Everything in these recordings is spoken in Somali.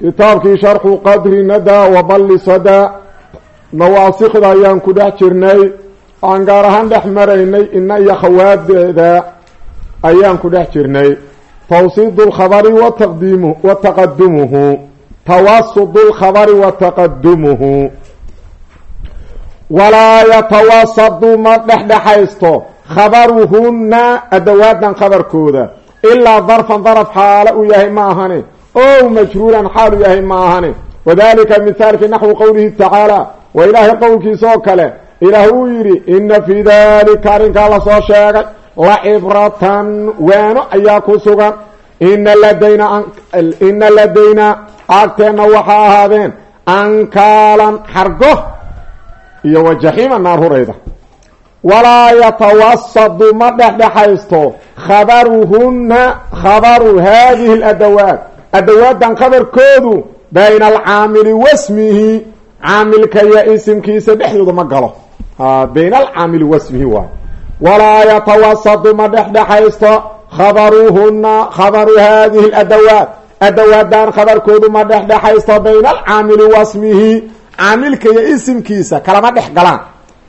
kitaabkii sharxu qadri nada waballi sada. Nawaasikda ayaan ku dhex jirnay. Aan gaar ahaan dhex maraynay ina iyo khawaadeeda ayaan ku dhex jirnay. Tawsiid اlkhabari wataqdiim wa taqadumuhu tawasud اlkhabari wa taqadumuhu walaa yatawasadu ma dhexdhexaysto khabaruhunna adawaadan khabarkooda. Ilaa darfan daraf xaalo uu yahay ma ahane ow majruuran xaal uu yahay ma ahane wadalika mithaalki naxwi qowlihi tacaala waa ilaahay qowlkiisa oo kale ilaah uu yidhi ina fii dalika arrinkaa la soo sheegay la cibratan waano ayaa ku sugan ina ladayna ina ladayna agteenna waxaa ahaadeen ankaalan xargo iyo wa jaxiima naar hurayda walaa yatawasadu ma dhexdhexaysto khabaruhunna khabaru haadihi ladawaat adawaadan khabarkoodu bayna alcaamili wasmihi caamilka iyo isimkiisa dhexdooda ma galo. Bayna alcaamili wasmihi waay walaa yatawasadu ma dhexdhexaysto khabaruhunna khabaru haadihi ladawaat adawaadan khabarkoodu ma dhexdhexaysto bayna alcaamili wasmihi caamilka iyo isimkiisa kalama dhex galaan.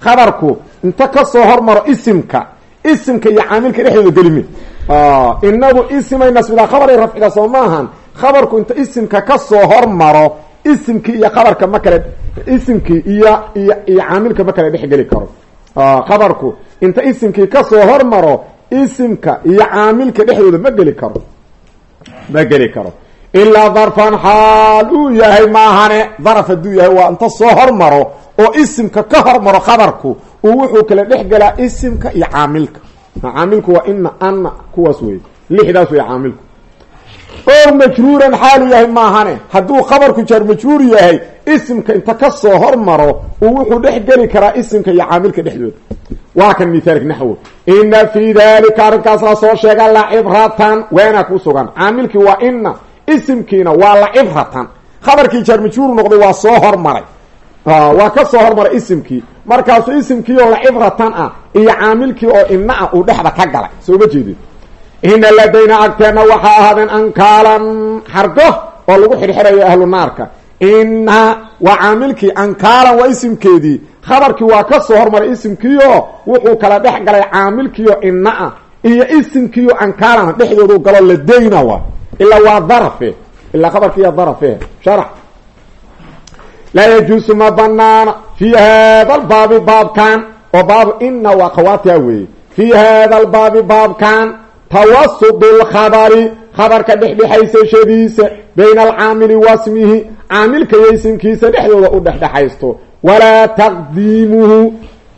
Khabarku inta ka soo hormaro isimka isimka iyo caamilka dhexdooda gelimi. Inagu isimay nasbidaa khabaray rafciga soo maahan khabarku inta isimka ka soo hormaro isimkii iyo khabarka ma kale isimkii iyo iyo iyo caamilka ma kale dhexgeli karo. Khabarku inta isimkii ka soo hormaro isimka iyo caamilka dhexdooda ma geli karo. Ma geli karo. Ilaa darfan xaal uu yahay maahane daraf hadduu yahay waa inta soo hormaro oo isimka ka hormaro khabarku uu wuxuu kala dhex galaa isimka iyo caamilka. Caamilku waa ina ana kuwaas wey lixdaas wey caamilku oo majruuran xaalu yahay maahane. Hadduu khabarku jaar majruur yahay isimka inta ka soo hormaro uu wuxuu dhex geli karaa isimka iyo caamilka dhexdooda. Waa kan mithaalka naxwo. Ina fii dalika arrinkaas la soo sheega la cibratan waana ku sugan. Caamilkii waa ina isimkiina waa la cibratan khabarkii jaar majruur noqday waa soo hormaray. Waa ka soo hormaray isimkii. Markaasuu isimkii oo la cibratan ah iyo caamilkii oo ina ah uu dhexda ka galay. Soo ma jeedin ina ladayna agteenna waxaa ahaadeen ankaalan xargo oo lagu xirxirayo ahlu naarka ina waa caamilkii ankaalan waa isimkeedii khabarkii waa ka soo hormaray isimkiioo wuxuu kala dhex galay caamilkiio ina ah iyo isimkiio ankaalan dhexdoodu galo ladayna waa. ilaa waa darafe ilaa khabarkiiya darafe sharax laa yajuusu ma banaana fii hada lbaabi baabkan oo baabu ina waa khawaatiha weeye fii hada lbaabi baabkan tawasud lkhabari khabarka dhexdhexaysashadiisa bayna alcaamili wasmihi caamilka iyo isimkiisa dhexdooda u dhexdhexaysto walaa taqdiimuhu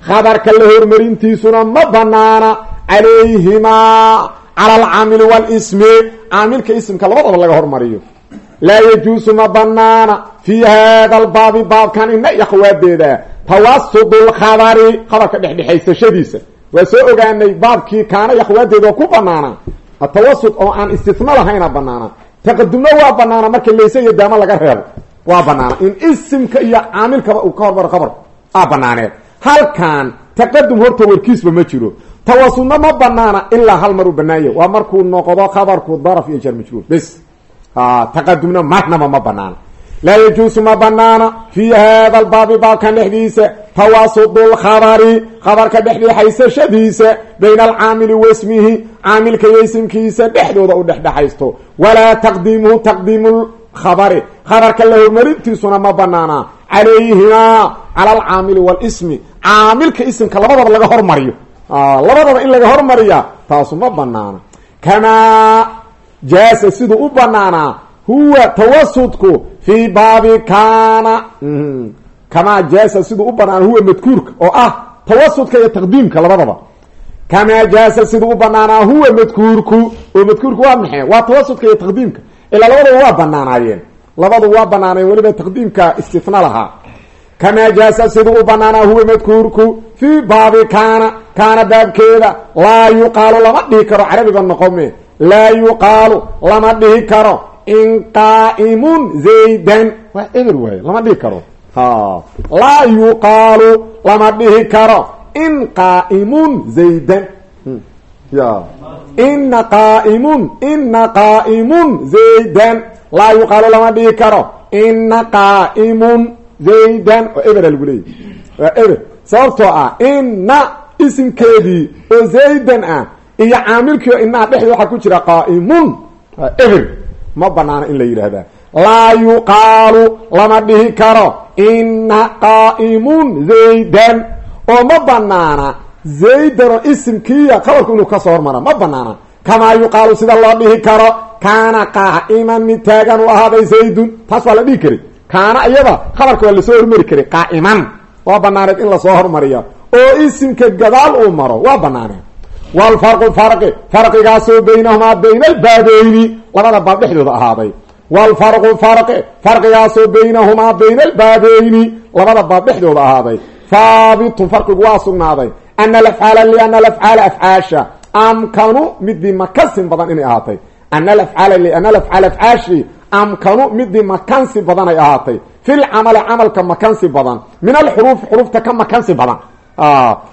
khabarka la hormarintiisuna ma banaana calayhimaa cala alcaamili walismi caamilka isimka labadaba laga hormariyo laa yajuusu ma banaana fii hada lbaabi baabkan ina iyo khawaadeeda tawasud lkhabari khabarka dhexdhexaysashadiisa waa soo ogaanay baabkii kaana iyo khawaadeeda oo ku banaana atawasud oo aan istisna lahayna banaana taqadumna waa banaana marka layse iyo daamo laga reebo. Waa banaana in isimka iyo caamilkaba uu ka hormaro khabarka aa banaaneed halkan taqadum horta warkiisba ma jiro. Tawasudna ma banaana ilaa hal mar uu banaanya waa markuu noqdo khabarku daraf iyo jar majruur. Bes. Taqadumna marnaba ma banaana laa yajuusu ma banaana fii hada lbaabi baabkan dhexdiisa tawasud lkhabari khabarka dhexdhexaysashadiisa bayna alcaamili wasmihi caamilka iyo isimkiisa dhexdooda u dhexdhexaysto walaa taqdiimuhu taqdiimu khabari khabarka la hormarintiisuna ma banaana calayhimaa cala alcaamili walismi caamilka isimka labadaba laga hormariyo labadaba in laga hormariya taasu ma banaana kamaa jaasa siduu u banaanaa huwa tawasudku fii baabi kaana kamaa jaasa siduu u banaana huwa madkuurka oo ah tawasudka iyo taqdiimka labadaba kamaa jaasa siduu u banaanaa huwa madkuurku oo madkuurku waa maxay waa tawasudka iyo taqdiimka ilaa labadaba waa banaanaayeen labadu waa banaaneen weliba taqdiimka istifna lahaa kamaa jaasa siduu u banaanaa huwa madkuurku fii baabi kaana kaana baabkeeda laa yuqaalu lama dhihi karo carabiga noqome laa yuqaalu lama dhihi karo in qaa'imun zaydan waa eber waay lama dhihi karo laa yuqaalu lama dhihi karo. In qaa'imun zaydan. Ya. Ina qaa'imun ina qaa'imun zaydan. Laa yuqaalu lama dhihi karo. Ina qaa'imun zaydan. Oo ebera lagu leeyay waa eber. Sababtoo ah ina isimkeedii oo zaydan ah iyo caamilkii oo inaha dhexda waxaa ku jira qaa'imun eber. Ma banaana in la yidhaahdaa laa yuqaalu lama dhihi karo. Ina qaa'imun zaydan. Oo ma banaana zaydan oo isimkiiya qabarku inuu ka soo hormara ma banaana. Kamaa yuqaalu sida loo dhihi karo kaana qaa'iman mid taagan u ahaaday zaydun. Taas waa la dhihi kari kaana iyada qabarka waa la soo hormari karay qaa'iman. Waa banaaneed in la soo hormariya oo isimka gadaal uu maro waa banaaneed. Wlfarqu farqi farqigaasoo baynahumaa bayna albaabeyni labada baab dhexdooda ahaaday wlfarqu farqi farqigaasoo baynahumaa bayna albaabeyni labada baab dhexdooda ahaaday haabitun farqigu waa sugnaaday ana alafcaala liana alafcaala afcaasha amkanu midii makansin badan inay ahaatay ana alafcaala liana alafcaala afcaashi amkanu midii makansi badan ay ahaatay fi lcamali camalka makansi badan min alxuruufi xurufta ka makansi badan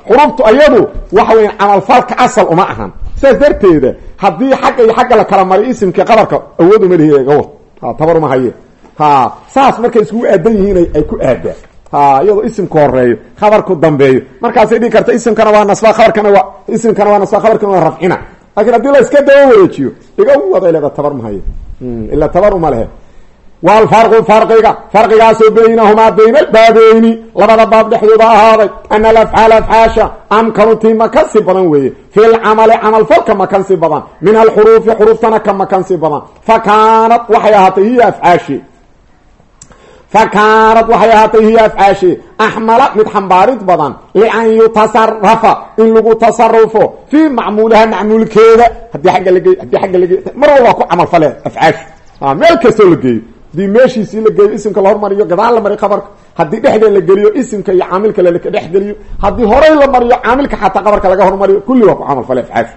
xuruftu ayadu waxa weya camalfalka asal uma ahan sidaas darteeda haddii xagga iyo xagga la kala maray isimkii qabarka awood uma lihi gawad tabar uma haye. Ha saas markay iskugu aadan yihiin ay ku aadaan ha iyadoo isimka horeeyo khabarku dambeeyo. Markaasay dhigi karta isimkana waa nasba kabarkana waa isimkana waa nasba kabarkana waa rafcina. Laakiin haddii la iska daba wareejiyo iga waday leeda tabar ma haye. Ila tabar uma lehe wlfarqu farqiga farqigaasoo baynahumaa bayna albaabeyni labada baab dhexdooda ahaaday. Ana alafcaal afcaasha amkanu tii makansi badan weeye. Fi lcamali camalfalka makansi badan. Min alxuruufi xuruuftana ka makansi badan. Fa kaanat waxay ahaatay hiya afcaashi fa kaanat waxay ahaatay hiya afcaashi axmala mid xambaarid badan. Lian yutasarafa in lagu tasarufo fii macmuuliha macmuulkeeda. Hadii agga lage haddii agga lage mar walba ku camalfale geeyo haddii meeshiisii la geeyo isimka la hormariyo gadaal la mariyo qabarka haddii dhexdee la geliyo isimka iyo caamilka dhex geliyo haddii horey la mariyo caamilka xataa qabarka laga hormariyo kulli waa ku camal fale afcaash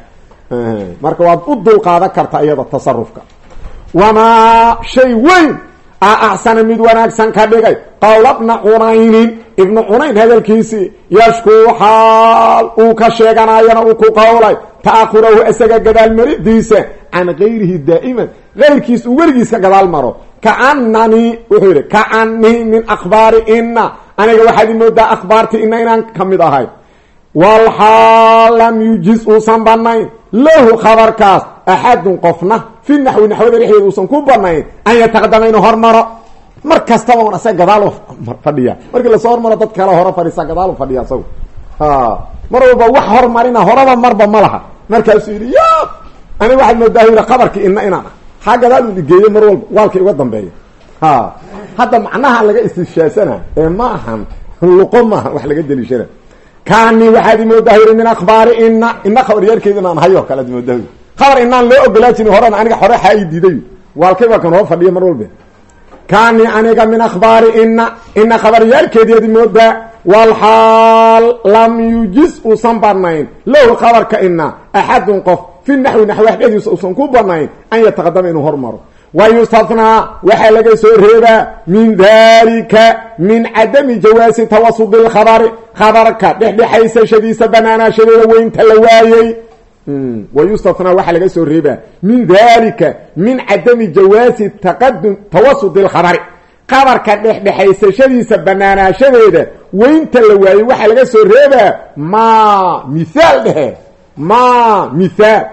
marka waad u dul qaadan kartaa iyada tasarufka. Wamaa shay weyn a axsana mid wanaagsan ka dhigay qowla bna cunaynin ibnu cunayn hadalkiisii yashkuu xaal uu ka sheeganayana uu ku qowlay ta'ahurahu isaga gadaal maridiisa can gayrihi daa'iman. Gayrkiis uu weligiis ka gadaal maro. Kaananii wuxuu yidhi kaanii min akhbaari ina aniga waxaad i moodaa akhbaartii ina inaan ka mid ahay. Walxaal lam yujiz uusan banayn lahu khabarkaas axadun qofna fi naxwi naxwada dhexdeeda uusan ku banayn an yataqadama hormaro mar kastaba un gadaal fadhiya. Markii la soo hormaro dad kale hore fadhiisa gadaal fadhiya asagu. Mar walba wax hormarina horaba marba ma laha. Markaasuu yidhi ya aniga waxaad moodaa yidhi khabarkii ina inaan ah. Xaa gadaal u geeyo mar walba waalkay uga dambeeya. Ha hadda macnaha laga istishaasana ee ma ahan luqo maaha wax laga deliishana. Kaani waxaad imoodaa yidhi min akhbaari ina ina khabaryaalkeeda inaan hayo kale ad moodaa khabar inaan loo ogolaa jirin horena aniga hore i diiday. Waalkay baa kan hoo fadhiya mar walba kaani aniga min akhbaari ina ina khabaryaalkeediad moodaa walxaal lam yujiz uusan banayn lahu khabarka ina axadun qof fi naxwi naxwi waxdhediisa uusan ku banayn an yataqadama inuu hormaro wa yustathnaa waxaa laga soo reebaa min dalika min cadami jawaasi tawasudi lkhabari khabarka dhexdhexaysashadiisa banaanaashadeeda weynta la waayey wa yustathnaa waxaa laga soo reebaa min dalika min cadami jawaasi taqadum tawasudi lkhabari qabarka dhexdhexaysashadiisa banaanaashadeeda weynta la waayey waxaa laga soo reebaa ma mithaal dhehe. Ma mithaal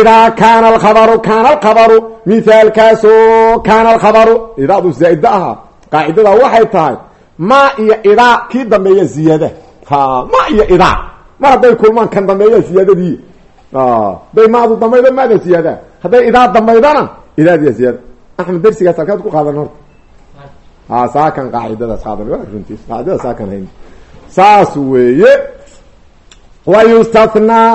idaa kaana alkhabaru kaana alkhabaru mithaalkaasoo kaana alkhabaru idaadu zaa'ida ahaa. Qaacidada waxay tahay ma iyo idaa kii dambeeya ziyaada ma iyo idaa mar hadday kulmaan kan dambeeya ziyaadadii hadday maadu dambaydo maada ziyaada hadday idaa dambaydana idaadiya ziyaada axmed dersigaas halkaad ku qaadan horta. Ha saakan qaacidadaas qaadan waa runtiis qaacidada saakan hayn. Saas weeye. Wa yustathnaa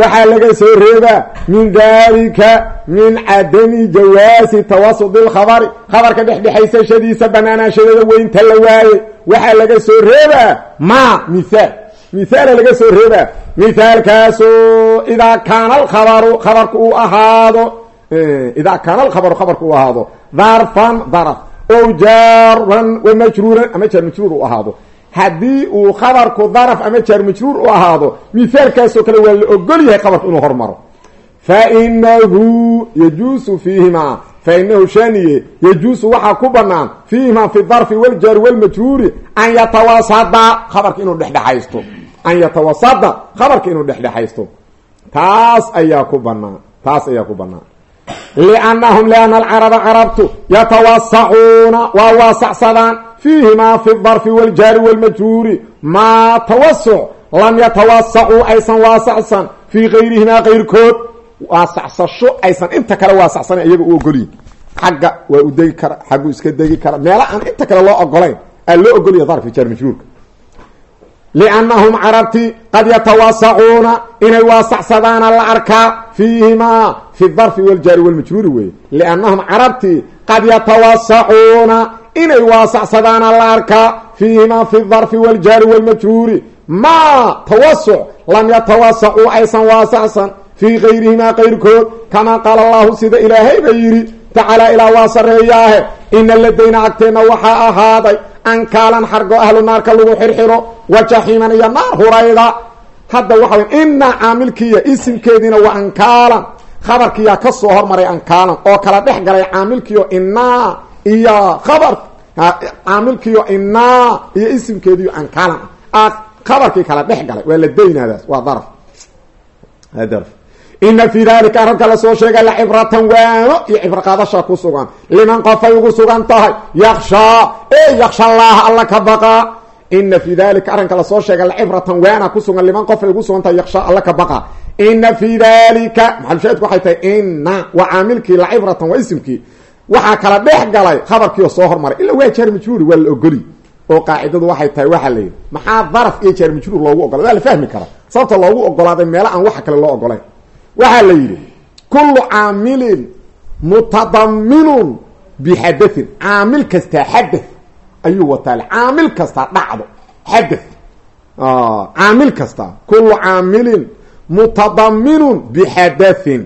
waxaa laga soo reebaa min dalika min cadami jawaasi tawasudi lkhabari khabarka dhexdhexaysashadiisa banaanaashadeeda weynta la waaye. Waxaa laga soo reebaa ma mithaal mithaala laga soo reebaa mithaalkaasoo idaa kaana alkhabaru khabarku uu ahaado idaa kaana alkhabaru khabarku uu ahaado darfan daraf ow jaaran wa majruuran ama jaar majruur u ahaado. Haddii uu khabarku daraf ama jaar majruur u ahaado mithaalkaasoo kale waa la ogol yahay khabarku inuu hormaro fa inahu yajuusu fiihimaa fa inahu shaniye yajuusu waxaa ku banaan fiihimaa fi darfi waljaari walmajruuri an yatawasada khabarka inuu dhexdhexaysto an yatawasada khabarka inuu dhexdhexaysto taas ayaa ku banaan taas ayaa ku banaan liannahum liana alcaraba carabtu yatawasacuuna waa waasacsadaan fiihimaa fi darfi waljaari walmajruuri maa tawasuc lam yatawasacuu aysan waasacsan fii gayrihimaa qayrkood waasacsasho aysan inta kale waasacsan iyaga u ogolyihin xagga waa u degi kara xaggu iska degi kara meela aan inta kale loo ogolayn aa loo ogolya darfi liannahum carabti qad yatawasacuuna inay waasacsadaana la arkaa fiihimaa fi darfi waljaari walmajruuri weeye liannahum carabti qad yatawasacuuna inay waasacsadaana la arkaa fiihimaa fi darfi waljaari walmajruuri maa tawasuc lam yatawasacuu aysan waasacsan fii gayrihimaa qayrkood kamaa qaala allahu sida ilaahay ba yidhi tacaala ilaa waa sarreeyaahe ina ladayna ankaalan xargo ahlu naarka lagu xirxiro wa jaxiiman iyo naar hurayda. Hadda waxa wey ina caamilkiiya isimkeediina waa ankaalan. Khabarkiiyaa ka soo hormaray ankaalan oo kala dhex galay caamilkiio inaa iyo khabar. Caamilkiio inaa iyo isimkeediyo ankaalan. Ah khabarkii kala dhex galay waa la daynaadaas waa darf darf ina fii dalika arabka la soo sheegay la cibratan waano iyo cibro qaadasha ku sugan liman qofay ugu sugan tahay yakshaa e yaksha allaha alla ka baqaa ina fii dalika arrinka la soo sheegay lacibratan waana ku sugan liman qofay ugu sugan tahay yaksha alla ka baqa ina fii dalika maxalushaahidku waxay tahay ina waa caamilkii lacibratan waa isimkii waxaa kala dhex galay khabarkiioo soo hormaray ila waa jaar majruuri waa la ogoli oo qaacidadu waxay tahay waxaa la yidhi maxaa daraf iyo jaar majruur loogu ogolay waa la fahmi karaa sababta loogu ogolaaday meelo aan kale loo ogolayn waxaa la yidhi kullu caamilin mutadaminun bixadain caamil kastaa xadath ayuu wataa caamil kastaa dhacdo xadath caamil kastaa kullu caamilin mutadaminun bixadathin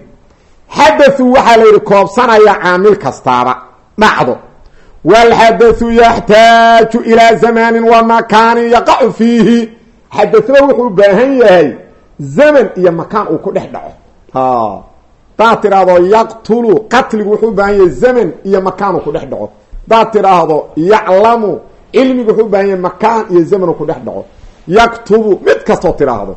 xadathu waxaa la yidhi koobsanaya caamil kastaaba dhacdo wاlxadaثu yaxtaaju ilىa zamani wa makaanin yaqacu fiihi xadaثna wuxuu u baahan yahay zaman iyo makaan uu ku dhex dhaco daa tiraahdo yaqtulu. Qatligu wuxuu ubaahan yahay zaman iyo makaanu ku dhex dhaco. Daa tiraahdo yaclamu. Cilmigu wuxuu ubaahan yahay makaan iyo zamanu ku dhex dhaco. Yaktubu. Mid kastoo tiraahdo.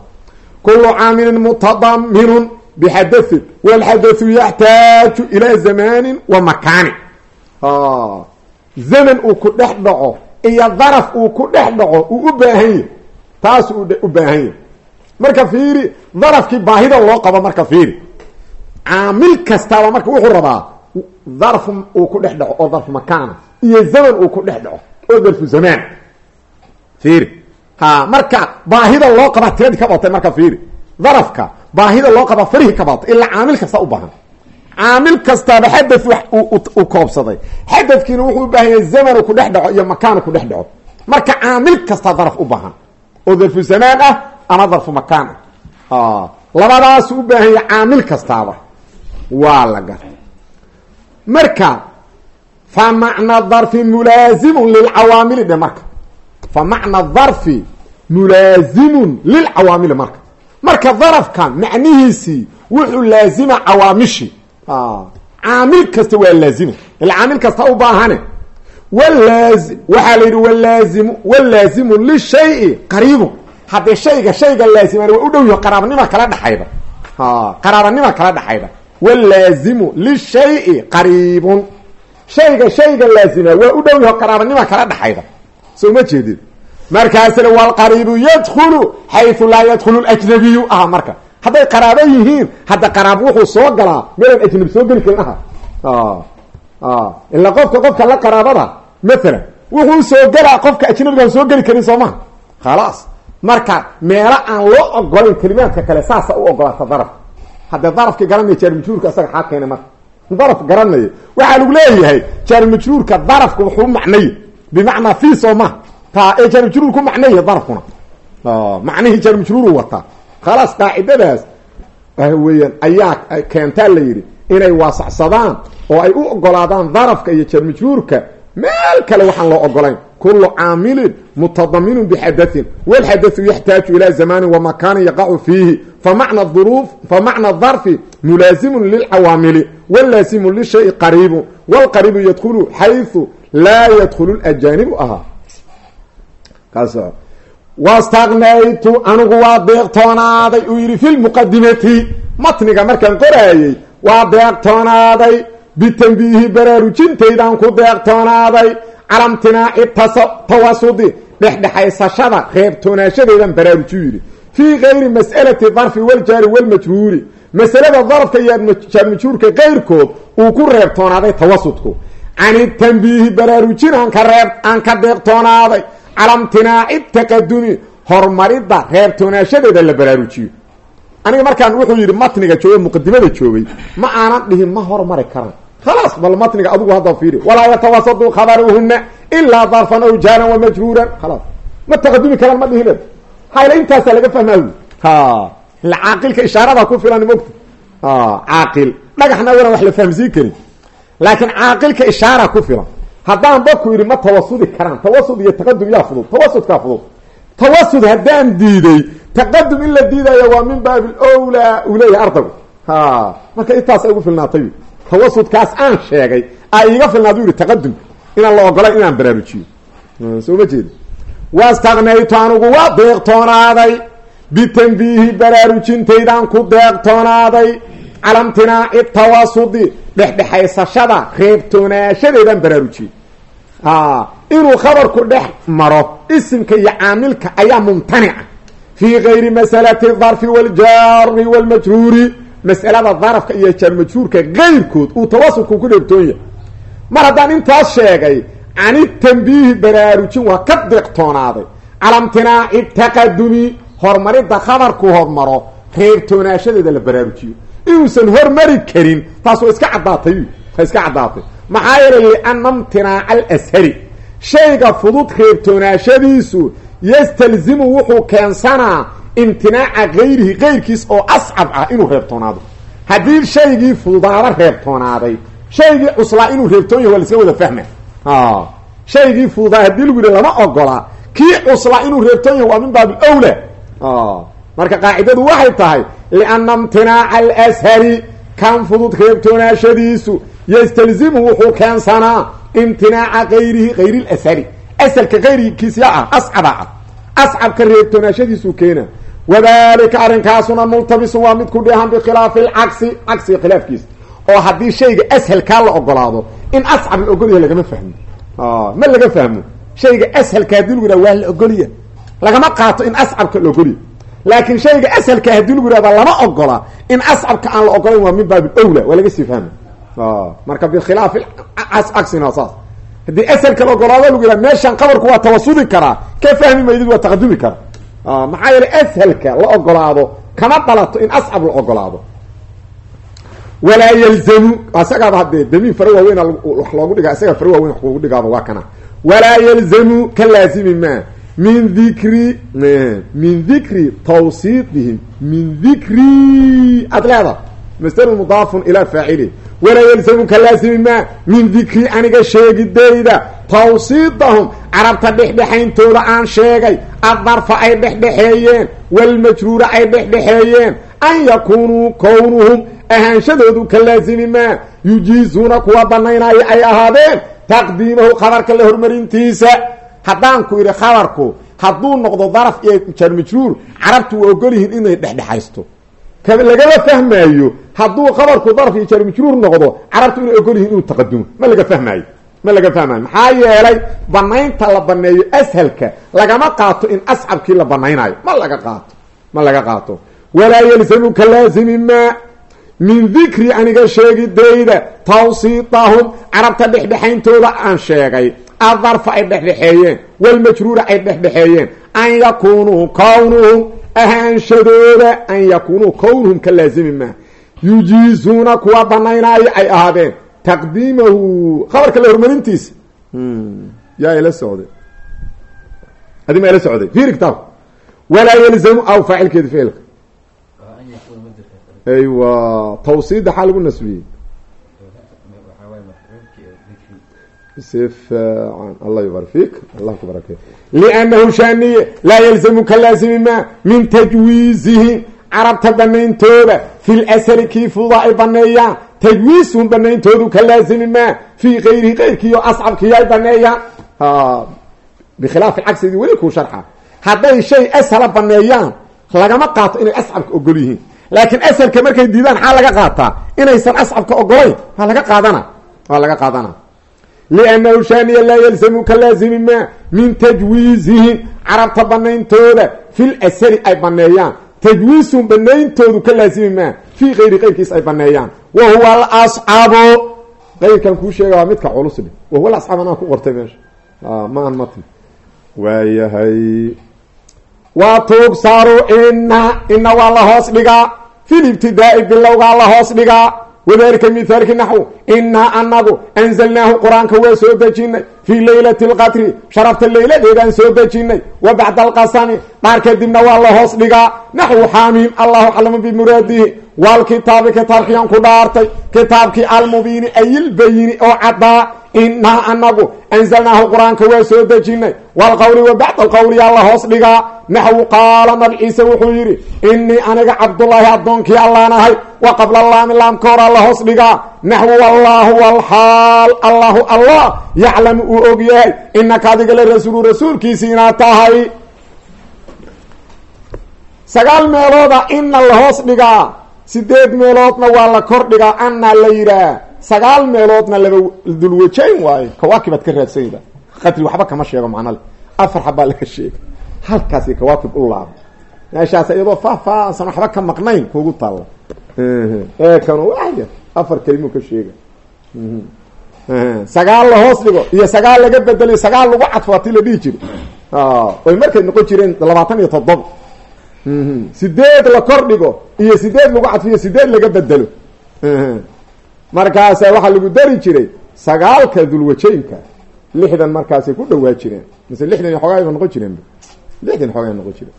Kulu caamilin mutadaminun bixadain walxadau yaxtaaju ilaa zamaanin wa makaani. Zaman uu ku dhex dhaco iyo daraf uu ku dhex dhaco uu u baahan yahy taas uu u baahan yahy marka fiiri darafkii baahida loo qabo marka fiiri. Caamil kastaaba marka wuxuu rabaa darf uu ku dhex oo darfu makaana iyo zaman uu ku dhex oo darfu zamaan fiiri. Ha marka baahida loo qabaa tiradii ka batay marka fiiri. Darafka baahida loo qabaa farihii ka batay ilaa caamil kasta u baahan. Caamil kastaaba xadath u koobsaday. Xadadkiina wuxuu u baahan yahay zamanu ku dhex dhaco iyo makaanu ku dhex marka caamil kastaa daraf u baahan oo darfu zamaan ah ama darfu makaan. Ah labadaasu u baahan yahay kastaaba. Waa la gartay marka fa macna darfi mulaazimun lilcawaamili dhe marka. Fa macna darfi mulaazimun lilcawaamili marka. Marka darafkan macnihiisii wuxuu laazima cawaamishii caamil kasta waa laazima. Ila caamil kasta u baahane. Walaai waxaa la yidhi haddee shayga shayga laazimaan waa u dhow yaho qaraabanima kala dhexayda qaraabanima kala dhexayda walaazimu lishayi qariibun. Shayga shayga laazima waa u dhow yaho qaraabanima kala dhexayda soo ma jeedid markaasna walqariibu yadkulu xayu laa yadkulu ajnabiyu aha marka. Hadday qaraabo yihiin hadda qaraab wuxuu soo galaa meelaan ajnabi soo geli karin. Aha. Ilaa qofka qofka la qaraabada maalan wuxuu soo gelaa qofka ajnabigaan soo geli karin soo maha. Khalaas marka meelo aan loo ogolayn kelimaadka kale saasa u ogolaata darafka haddee darafkii garanaya jaarmajruurka isaga xaa keenay marka. Daraf garanaya waxaa lagu leeyahay jaarmajruurka darafka wuxuu macnay. Bimacnaa fi soo maha ta ee jaarmajruur ku macnaya darafkuna. Macnihii jaarmajruuru wataa. Khalaas qaacidadaas weeyaan ayaa keentaa la yidhi inay waasacsadaan oo ay u ogolaadaan darafka iyo jaarmajruurka meel kale waxaan loo ogolayn kulu caamilin mutadaminun bixadain wlxadau yaxtaaju ila zamanin wamakaanin yaqacu fiihi famacna darfi mulaazimun lilcawaamili wlaasimu lishayi qariibu wlqariibu yadkhulu xayثu laa yadkhulu ljanibu ahaa wastaknaytu anigu waa deeqtoonaaday uu yidhi fi lmuqadimati matniga markaan qoraayey waa deeqtoonaaday bitanbiihi baraarujintaydaan ku deeqtoonaaday cala imtinaaci tawasudi dhexdhexaysashada reebtoonaashadeedan baraarujiyu yidhi. Fii gayri mas'alati darfi waljaari walmajruuri masalada darfka iyo jaarmajruurka keyrkood uu ku reebtoonaaday tawasudku. Can itanbiihi baraarujin aan ka reeb aan ka deeqtoonaaday cala imtinaaci taqadumi horumaridda reebtoonaashadeeda la baraarujiyo aniga markaan wuxuu yidhi matniga jooga muqadimada joogay ma aanan dhihin ma hormari karan khalaas bal matniga adigu hadda fiiri walaa yatawasadu khabaruhuna ilaa darfan aw jaaran wamajruuran khalaas ma taqadumi karaan ma dhihin hayla intaasaa laga fahmaa ha ila caaqilka ishaarada ku filan mogta caaqil dhagaxna waran wax la fahamsiin karin laakiin caaqilka ishaara ku filan haddaan dadku yidhi ma tawasudi karaan tawasud iyo taqadum yaa fudud tawasudkaa fudud tawasud haddaan diiday taqadum in la diidayo waa min baabi lwlaa uu leeyahay ardaygu ha marka intaas ay ugu filnaatay tawasudkaas aan sheegay a iiga filnaad u yihi taqadum inaan la ogolayn inaan baraarujiyo. Soo ma jeeda wastaknaytu anigu waa deeqtoonaaday. Bitanbiihi baraarujintaydaan ku deeqtoonaaday. Cala imtinaaci tawasudi dhexdhexaysashada reebtoonaashadeedaan baraarujiyey inuu khabarku dhex maro isimka iyo caamilka ayaa mumtanica fii gayri masalati darfi waljaari walmajruuri masalada darafka iyo jaarmajruurka keyrkood uu tawasudku ku dheebtoon yahay. Mar haddaan intaas sheegay cani tanbiihi baraarujin waa ka deeqtoonaaday cala imtinaaci taqadumi horumaridda khabarku hormaro reebtoonaashadeeda la baraarujiyo. Inuusan hormari karin taas waa iska caddaatay waa iska caddaatay. Maxaa yeelay liana imtinaaca alashari. Shayga fudud reebtoonaashadiisu yastalzimu wuxuu keensanaa imtinaaca gayrihi keyrkiis oo ascab ah inuu reebtoonaado haddii shaygii fududaada reebtoonaaday shaygii cuslaa inuu reebtoon yahy waa laska wada fahma shaygii fududaa haddii lagu yihi lama ogola kii cuslaa inuu reebtoon yahy waa min baab lwla marka qaacidadu waxay tahay liana imtinaaca alashari kan fudud reebtoonaashadiisu yastalzimu wuxuu keensanaa imtinaaca gayrihi gayri lashari asalka kayrkiisya ah ascaba ah. Ascabka reebtoonaashadiisuu keena wadalika arrinkaasuna multabisun waa mid ku dheehan bikhilaafi lcagsi cagsiga khilaafkiisa oo haddii shayga ashalkaa la ogolaado in ascab la ogol yahay lagama fahmo ma laga fahmo shayga ashalka haddii lagu yihah waa la ogolya lagama qaato in ascabka la ogolya laakiin shayga ashalka haddii lagu yihahda lama ogola in ascabka aan la ogolayn waa min baab owla waa laga sii fahma marka bikhilaafi cagsina saas haddii asalka la ogolaado lagu yihah meeshaan qabarku waa tawasudi karaa ka fahmi maydid waa taqadumi karaa maxaa yeelay ashalka la ogolaado kama dhalato in ascab la ogolaado. Walaa yalzamu isagaaba haddee damiin fara waaweyn wax loogu dhigaa isaga fara waaweyn wax kugu dhigaaba waa kana. Walaa yalzamu ka laazimi maa min dikri min dikri tawsiidihim. Min dikri aad leeda masdarun mudaafun ilaa faacili. Walaa yalzamu ka laazimi maa min dikri aniga sheegidayda tawsiidahum carabta dhexdhexayntooda aan sheegay addarfa ay dhexdhexeeyeen walmajruura ay dhexdhexeeyeen an yakunuu kownuhum ahaanshadoodu ka laazimi maa yujiizuuna kuwa banaynaya ay ahaadeen taqdiimahu khabarka la hormarintiisa haddaan ku idhi khabarku hadduu noqdo daraf iyo jaarmajruur carabtu waa ogol yihiin inay dhexdhexaysto. Lagama fahmaayo hadduu khabarku daraf iyo jaarmajruur noqdo carabtu inay ogol yihiin inuu taqadumo ma laga fahmaayo ma laga fahmaayo maxaa yeelay banaynta la baneeyo ashalka lagama qaato in ascabkii la banaynayo ma laga qaato. Ma laga qaato. Walaa yalzamu ka laazimi maa. Min dikri aniga sheegidayda tawsiidahum carabta dhexdhexayntooda aan sheegay. Adarfa ay dhexdhexeeyeen walmajruura ay dhexdhexeeyeen. An yakunuu kownuhum ahaanshadooda an yakunuu kownuhum ka laazimi maa. Yujiizuuna kuwa banaynaayo ay ahaadeen taqdiimahu khabarka la hormarintiisa yaa ila socday. Adi ma ila socday. Fiiri kitaabka walaa yalzamu aw faacilkeeda ficilka aywa tawsiida xaa lagu nasbiyey. Allah yubarik fiik allah ku barakey liannahu shaaniye laa yalzamu ka laazimi maa min tajwiizihi carabta banayntooda fi lasali kii fududa ay baneeyaan tajwiisuhum banayntoodu ka laazimi maa fii kayrihi keyrkiiyo asxabkii ay baneeyaan bikhilaafi cagsidii weli kuu sharxa. Hadday shay ashala baneeyaan lagama qaato inay asxabka ogol yihiin. Laakiin asalka markay diidaan xaa laga qaataa inaysan asxabka ogolayn waa laga qaadana. Waa laga qaadana. Liannahu shaaniya laa yalzamu ka laazimi maa min tajwiizihim carabta banayntooda fil asali ay baneeyaan tajwiisuhum banayntoodu ka laazimi maa fii kayri keyrkiis ay baneeyaan wa huwa alascabo keyrkan kuu sheega waa midka culusdhe wa huwa alascab anaa ku qortay meesha. Maan matn waayahay. Waa tuugsaaru ina ina waa la hoos dhigaa. Fi libtidaai bilowgaa la hoos dhigaa wadalika mithaalki naxw inaa anagu anzalnaahu qur'aanka waa soo dejinay fii leylati lqadri sharafta leyladeedaan soo dejinay wa bacda alqasami dhaar kadibna waa la hoos dhigaa naxwu xaamiim allahu aclamu bimuraadihi waalkitaabi kitaabkiiaan ku dhaartay kitaabkii almubiini ayilbayini oo caddaa inaa anagu anzalnaahu qur'aanka waa soo dejinay waalqowli wa bacda alqowli yaa la hoos dhigaa naxwu qaala nabi ciise wuxuu yidhi inii aniga cabdullaahi addoonkii allaan ahay wa qabla laami laamka horaa la hoos dhigaa naxwu wallaahu walxaal allahu allah yaclamu uu og yahay inaka adiga la rasuulu rasuulkiisi inaad tahay sagaal meelooda ina la hoos dhigaa sideed meeloodna waa la kor dhigaa anaa la sagaal meeloodna laba dulwajayn waayo kawaakibaad ka raadsanyda qadri waxba kama sheego macnale afar xabaa laga sheega halkaasi kawaakib u laabo meeshaas iyadoo faahfaahsan waxba ka maqnayn kugu taalla. Ee kanu waya afar kelimo ka sheega sagaal la hoos dhigo iyo sagaal laga bedelo sagaal lagu cadfo ati la dhihi jiro oy markay noqon jireen labaatan iyo toddoba. Sideed la kor dhigo iyo sideed lagu cadfo iyo sideed laga bedelo markaasa waxaa lagu dari jiray sagaalka dulwajaynka. Lixdan markaasay ku dhawaa jireen. Mise lixdan xoogaayba noqon jireen. Lixdan xoogaay noqon jireen.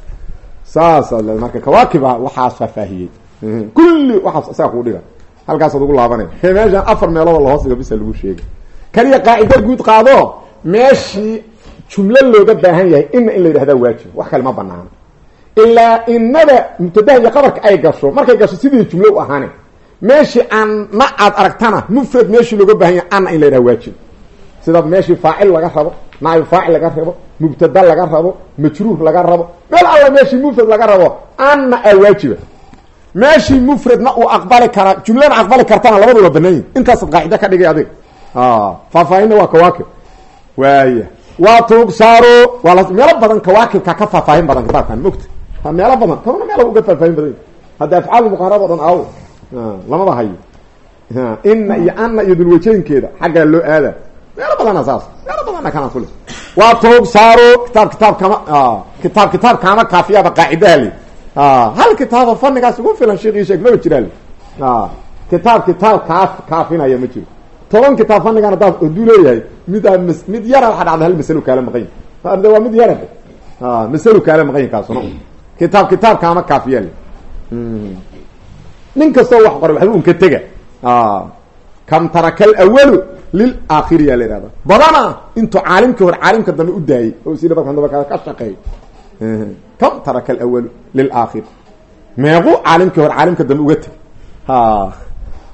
Saasaad le marka kawaakiba waxaas faahfaahiyey kulli waxaas isaga kuu dhiga. Halkaasaad ugu laabanay. Meeshaan afar meelooda lahoos dhiga bisa lagu sheegay. Kaniya qaacida guud qaado meeshii jumlo looga baahan yahay ina in la yidhahdaa waajib. Wax kale ma banaano ilaa inada mubtadaha iyo qabarka ay gasho. Markay gasho sidii jumlo u ahaane meeshii anna aad aragtana mufrad meeshii looga baahan yahay anna in la yidhaha waajib. Sida meeshii faacil laga rabo naayib faacil laga rabo mubtada laga rabo majruur laga rabo meel alla meeshii mufrad laga rabo anna aa waajiba. Meeshii mufradna uu aqbali karaa jumlana aqbali kartana labadu waa banaayin intaasaad qaacida ka dhigay adiga. Faahfaahinna waa kawaakib. Waaya waa tuugsaaro waa meelo badan kawaakibka ka faahfaahin badan kitaabkan mogta meelo badan kabana meelo uga faahfaahin badan. Hadda afcaal muqaarab o dhan aawo lamaba hayo ina iyo ana iyo dulwajeynkeeda xaggaa loo aada. Meelo badana saas. Meelo badana kana kule waa tuugsaaro kitaab kitaab kama kitaab kitaab kaama kaafiyaaba qaacidaha le hal kitaaba fanigaas ugu filan sheekii sheeg maba jiraa le kitaab kitaab kaa kaafinaya ma jiro. Toban kitaab fanigan haddaad haduu leeyahay. Midaa m mid yara waxa dhacda hal masalo kaala maqan yahi waa mid yara masalo kaala maqan yahi kaasuna. Kitaab kitaab kaama kaafiya le nin kastoo wax qoray waxba un ka tega. Kam taraka alawalu lilaakiri yaa la ihahda badana intuu caalimkii hore caalimka dambe u daayey oo sida barkan daba ka shaqeey kam taraka alawalu lilaakir meequ caalimkii hore caalimka dambe uga teg.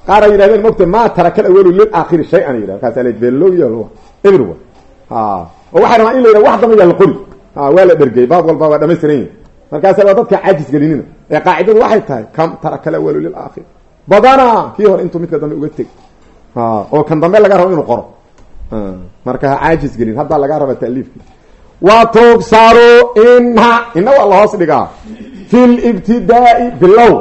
Qaar ay yidhahdeen mogta ma taraka alawalu lilaakiri shay-an yidhah markaasa la belowy ebr oo waxay rabaan in la yidhah wax damba yaa la qori waa la dhergey baab walba waa dhamaystiran yihi markaasa waa dadka caajis gelinina ee qaacidadu waxay tahay kam taraka alawalu lilaakir badana kii hore intuu midka dambe uga teg. Oo kan dambe laga rabo inuu qoro. Marka ha caajis gelin haddaa laga raba taaliifki waa tuugsaaro ina ina waa la hoos dhigaa. Fi libtidaai bilow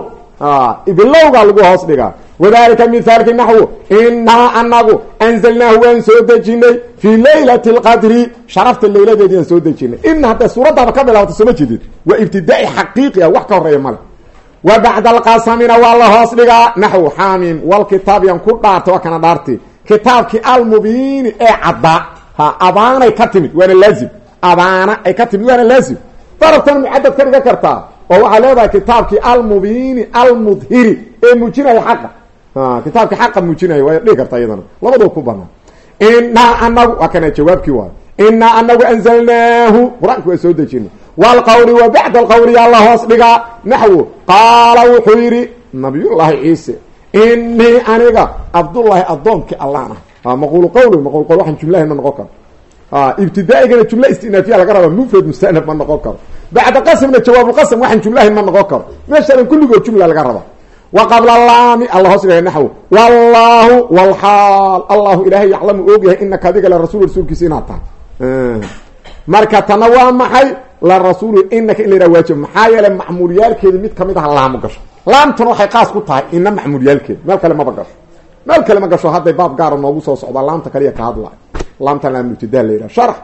bilowgaa lagu hoos dhigaa wadalika mithaalki naxwu inaa anagu anzalnaahu waan soo dejinay fii laylati lqadri sharafta layladeediaan soo dejinay ina hadday suuraddaaba ka bilaabata sooma jeedid waa ibtidaa-i xaqiiqi ah wax ka horreeya male wa bacda alqasamina waa la hoos dhigaa naxwu xaamim walkitaabiyan ku dhaartay waa kana dhaarti kitaabkii almubiini ee caddaa ha abaanay ka timid waana laazim abaana ay ka timid waana laazim darabtan mucadad ka dhigan kartaa oo waxaa leedahay kitaabkii almubiini almudhiri ee muujinaya xaqa kitaabkii xaqa muujinaya waa dhigi kartaa iyadana. Labadoo ku banaan. Inaa anagu waa kana jawaabkii waayo inaa anagu anzalnaahu qur'aanka waa soo dejinay. Wlqawli wa bacda alqawli yaa la hoos dhigaa. Naxwu qaala wuxuu yidhi nabiyullaahi ciise inii aniga cabdullaahi addoonkii allaan ah maquulu qawli maquul qawl waxaan jumlahay ma noqon karo. Ibtidaa-igana jumla istinaafiya laga rabaa mufrad mustanaf ma noqon karo. Bacda qasamna jawaabulqasam waxaan jumlahay ma noqon karo. Meeshadan kulligood jumla laga rabaa wa qabla laami alla hoos dhigay naxw wallaahu walxaal allahu ilaahay yaclamu ogyahay inaka adiga la rasuul rasuulkiisa inaad tahay marka tana waa maxay? La rasuulu inaka in la yhaha waajib. Maxaa yeelay macmuuliyaalkeedi mid ka mid aha laamo gasho. Laamtuna waxay qaas ku tahay ina macmuuliyaalkeeda meel kale maba gasho meel kale ma gasho hadday baab gaara noogu soo socdaa laamta kaliya ka hadlaayo laamta laamubtidaa la yidhaha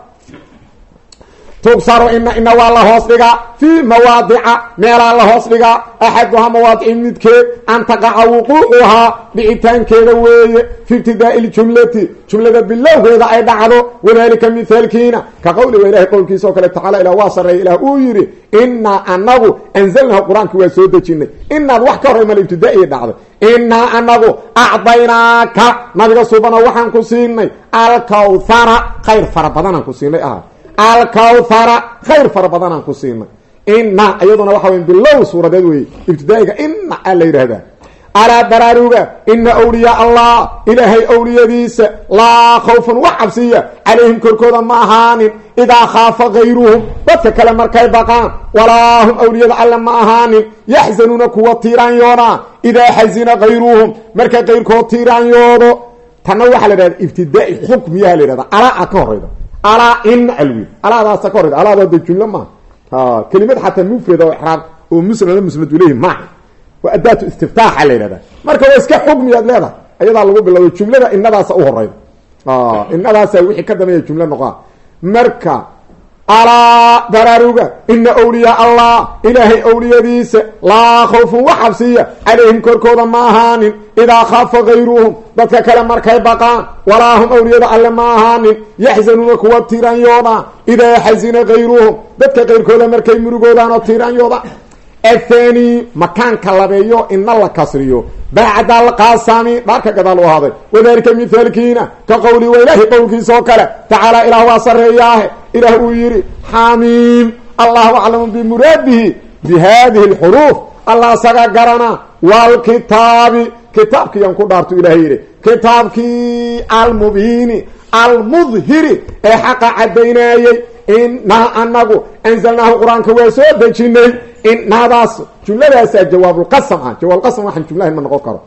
tugsaru ina ina waa la hoos dhigaa. Fii mawaadica meelaa la hoos dhigaa. Axaduhaa mawaadici midkeed an taqaca wuquucuhaa dhicitaankeeda weeye. Fi ibtidaai ljumlati jumlada bilowgeeda ay dhacdo. Wadalika mithaalkiina ka qowliga ilahay qowlkiisa oo kale tacala ilah waa sareeya ilah uu yidhi inaa anagu anzalnahu qur'aanki waa soo dejinay. Inaad wax ka horey mal ibtidaaiya dhacday inaa anagu acdaynaaka nabiga subano waxaan ku siinay. Alkawthara khayr fara badanaan ku siinay aha alkawthara. Khayr fara badanaan ku siinay ina iyaduna waxa wey bilow suuradeed weeye ibtidaa'iga ina a la yidhaahdaa. Alaa baraaruga ina awliyaa allah ilaahay awliyadiisa laa khawfun wax cabsiya calayhim korkooda ma ahaanin. Idaa khaafa gayruhum dadka kale markay baqaan walaa hum awliyada alle ma ahaanin. Yaxzanuuna kuwa tiiraanyoodaan idaa xasina gayruhum markay qayrkood tiiraanyoodo. Tanna waxaa la yhahda ibtidaai xukmiyaha la yhahda alaa ka horeyda alaa ina alwi. Alaadaasa ka horeyda alaada de jumlo maaha kelimad xataa mufrad oo iraab oo musnad ilayhi maaha waa adaatu istiftaaxa la yidhahda marka waa iska xukmiyaad leedahay. Ayadaa lagu bilowday jumlada inadaasa u horeyda inadaasa wixii ka dambeeya jumlo noqoa marka alaa baraaruga ina awliyaa allah ilaahay awliyadiisa laa khawfun wax cabsiya calayhim korkooda ma ahaanin idaa khaafa gayruhum dadka kale markay baqaan walaa hum awliyada alle ma ahaanin yaxzanuuna kuwa tiiraanyooda idaa xasina gayruhum dadka qayrkooda markay murugoodaan oo tiiraanyooda athani makaanka labeeyo ina la kasriyo. Bacda alqaasami dhaarka gadaal u ahaaday. Wadalika mithaalkiina ka qowli wa ilaahi qowlkiisa oo kale. Tacaala ilaah waa sareeyaahe ilaah uu yidhi xamiim allahu aclamu bimuraadihi bi hadihi alxuruuf allah asaga garana waalkitaabi kitaabkiiyaan ku dhaartu ilaah yidhi kitaabkii almubiini almudhiri ee xaqa caddaynayey. Inaa anagu anzalnaahu qur'aanka waa soo dejinay inaadaas jumladaasaa jawaabulqasam ah jawaabulqasam waxaan jumlahan ma noqon karo.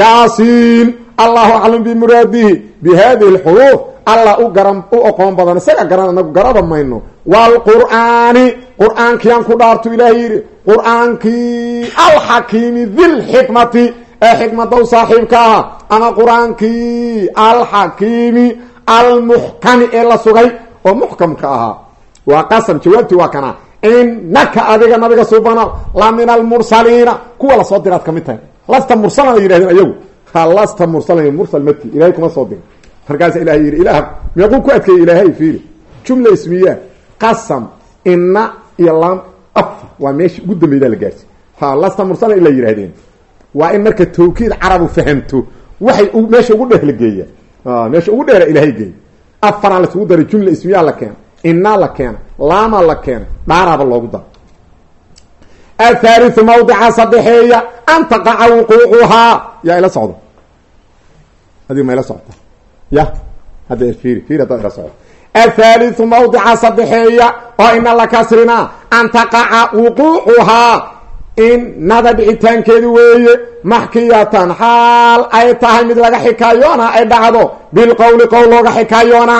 Yaasiin allahu aclam bimuraadihi bi hadihi alxuruuf allah u garan u oqoon badan isaga garan garaba mayno. Waalqur'aani qur'aankiiyaan ku dhaartu ilaah yidhi qur'aankii alxakiimi dilxikmati ee xikmada u saaxiibka aha ama qur'aankii alxakiimi almuxkami ee la sugay oo muxkamka ahaa waa qasam jawaabtii waa kana inaka adiga nabiga subana la min almursaliina kuwa la soo diraad ka mid tahay lasta mursalan ay yidhahdeen ayagu lasta mursalan mursal mati ilahay kuma soo dirin markaasa ilahay yidhi ilaah meequu ku adkeeyey ilaahay fiiri jumla ismiya qasam ina iyo lam afar waa meesha ugu dambeydaa la gaarsi ha lasta mursalan ila yidhahdeen waa in marka tawkiid carabu fahamto waxay meesha ugu dheer la geeya meesha ugu dheera ilaahay geey afaraa laisugu daray jumla ismiyaa la keena inaa la keena laamaa la keena dhaaraaba loogu daro athaaliu mawdica sadexeeya an taqaca wuquucuhaa yaa ila socdo adiga ma ila socota ya hadda fiiri fiiri haddaad ila socdo athaaliu mawdica sadexeeya oo ina la kasrinaa an taqaca wuquucuhaa innada dhicitaankeedi weeye maxkiyatan xaal ay tahay mid laga xikaayoona ay dhacdo bilqowli qowl looga xikaayoona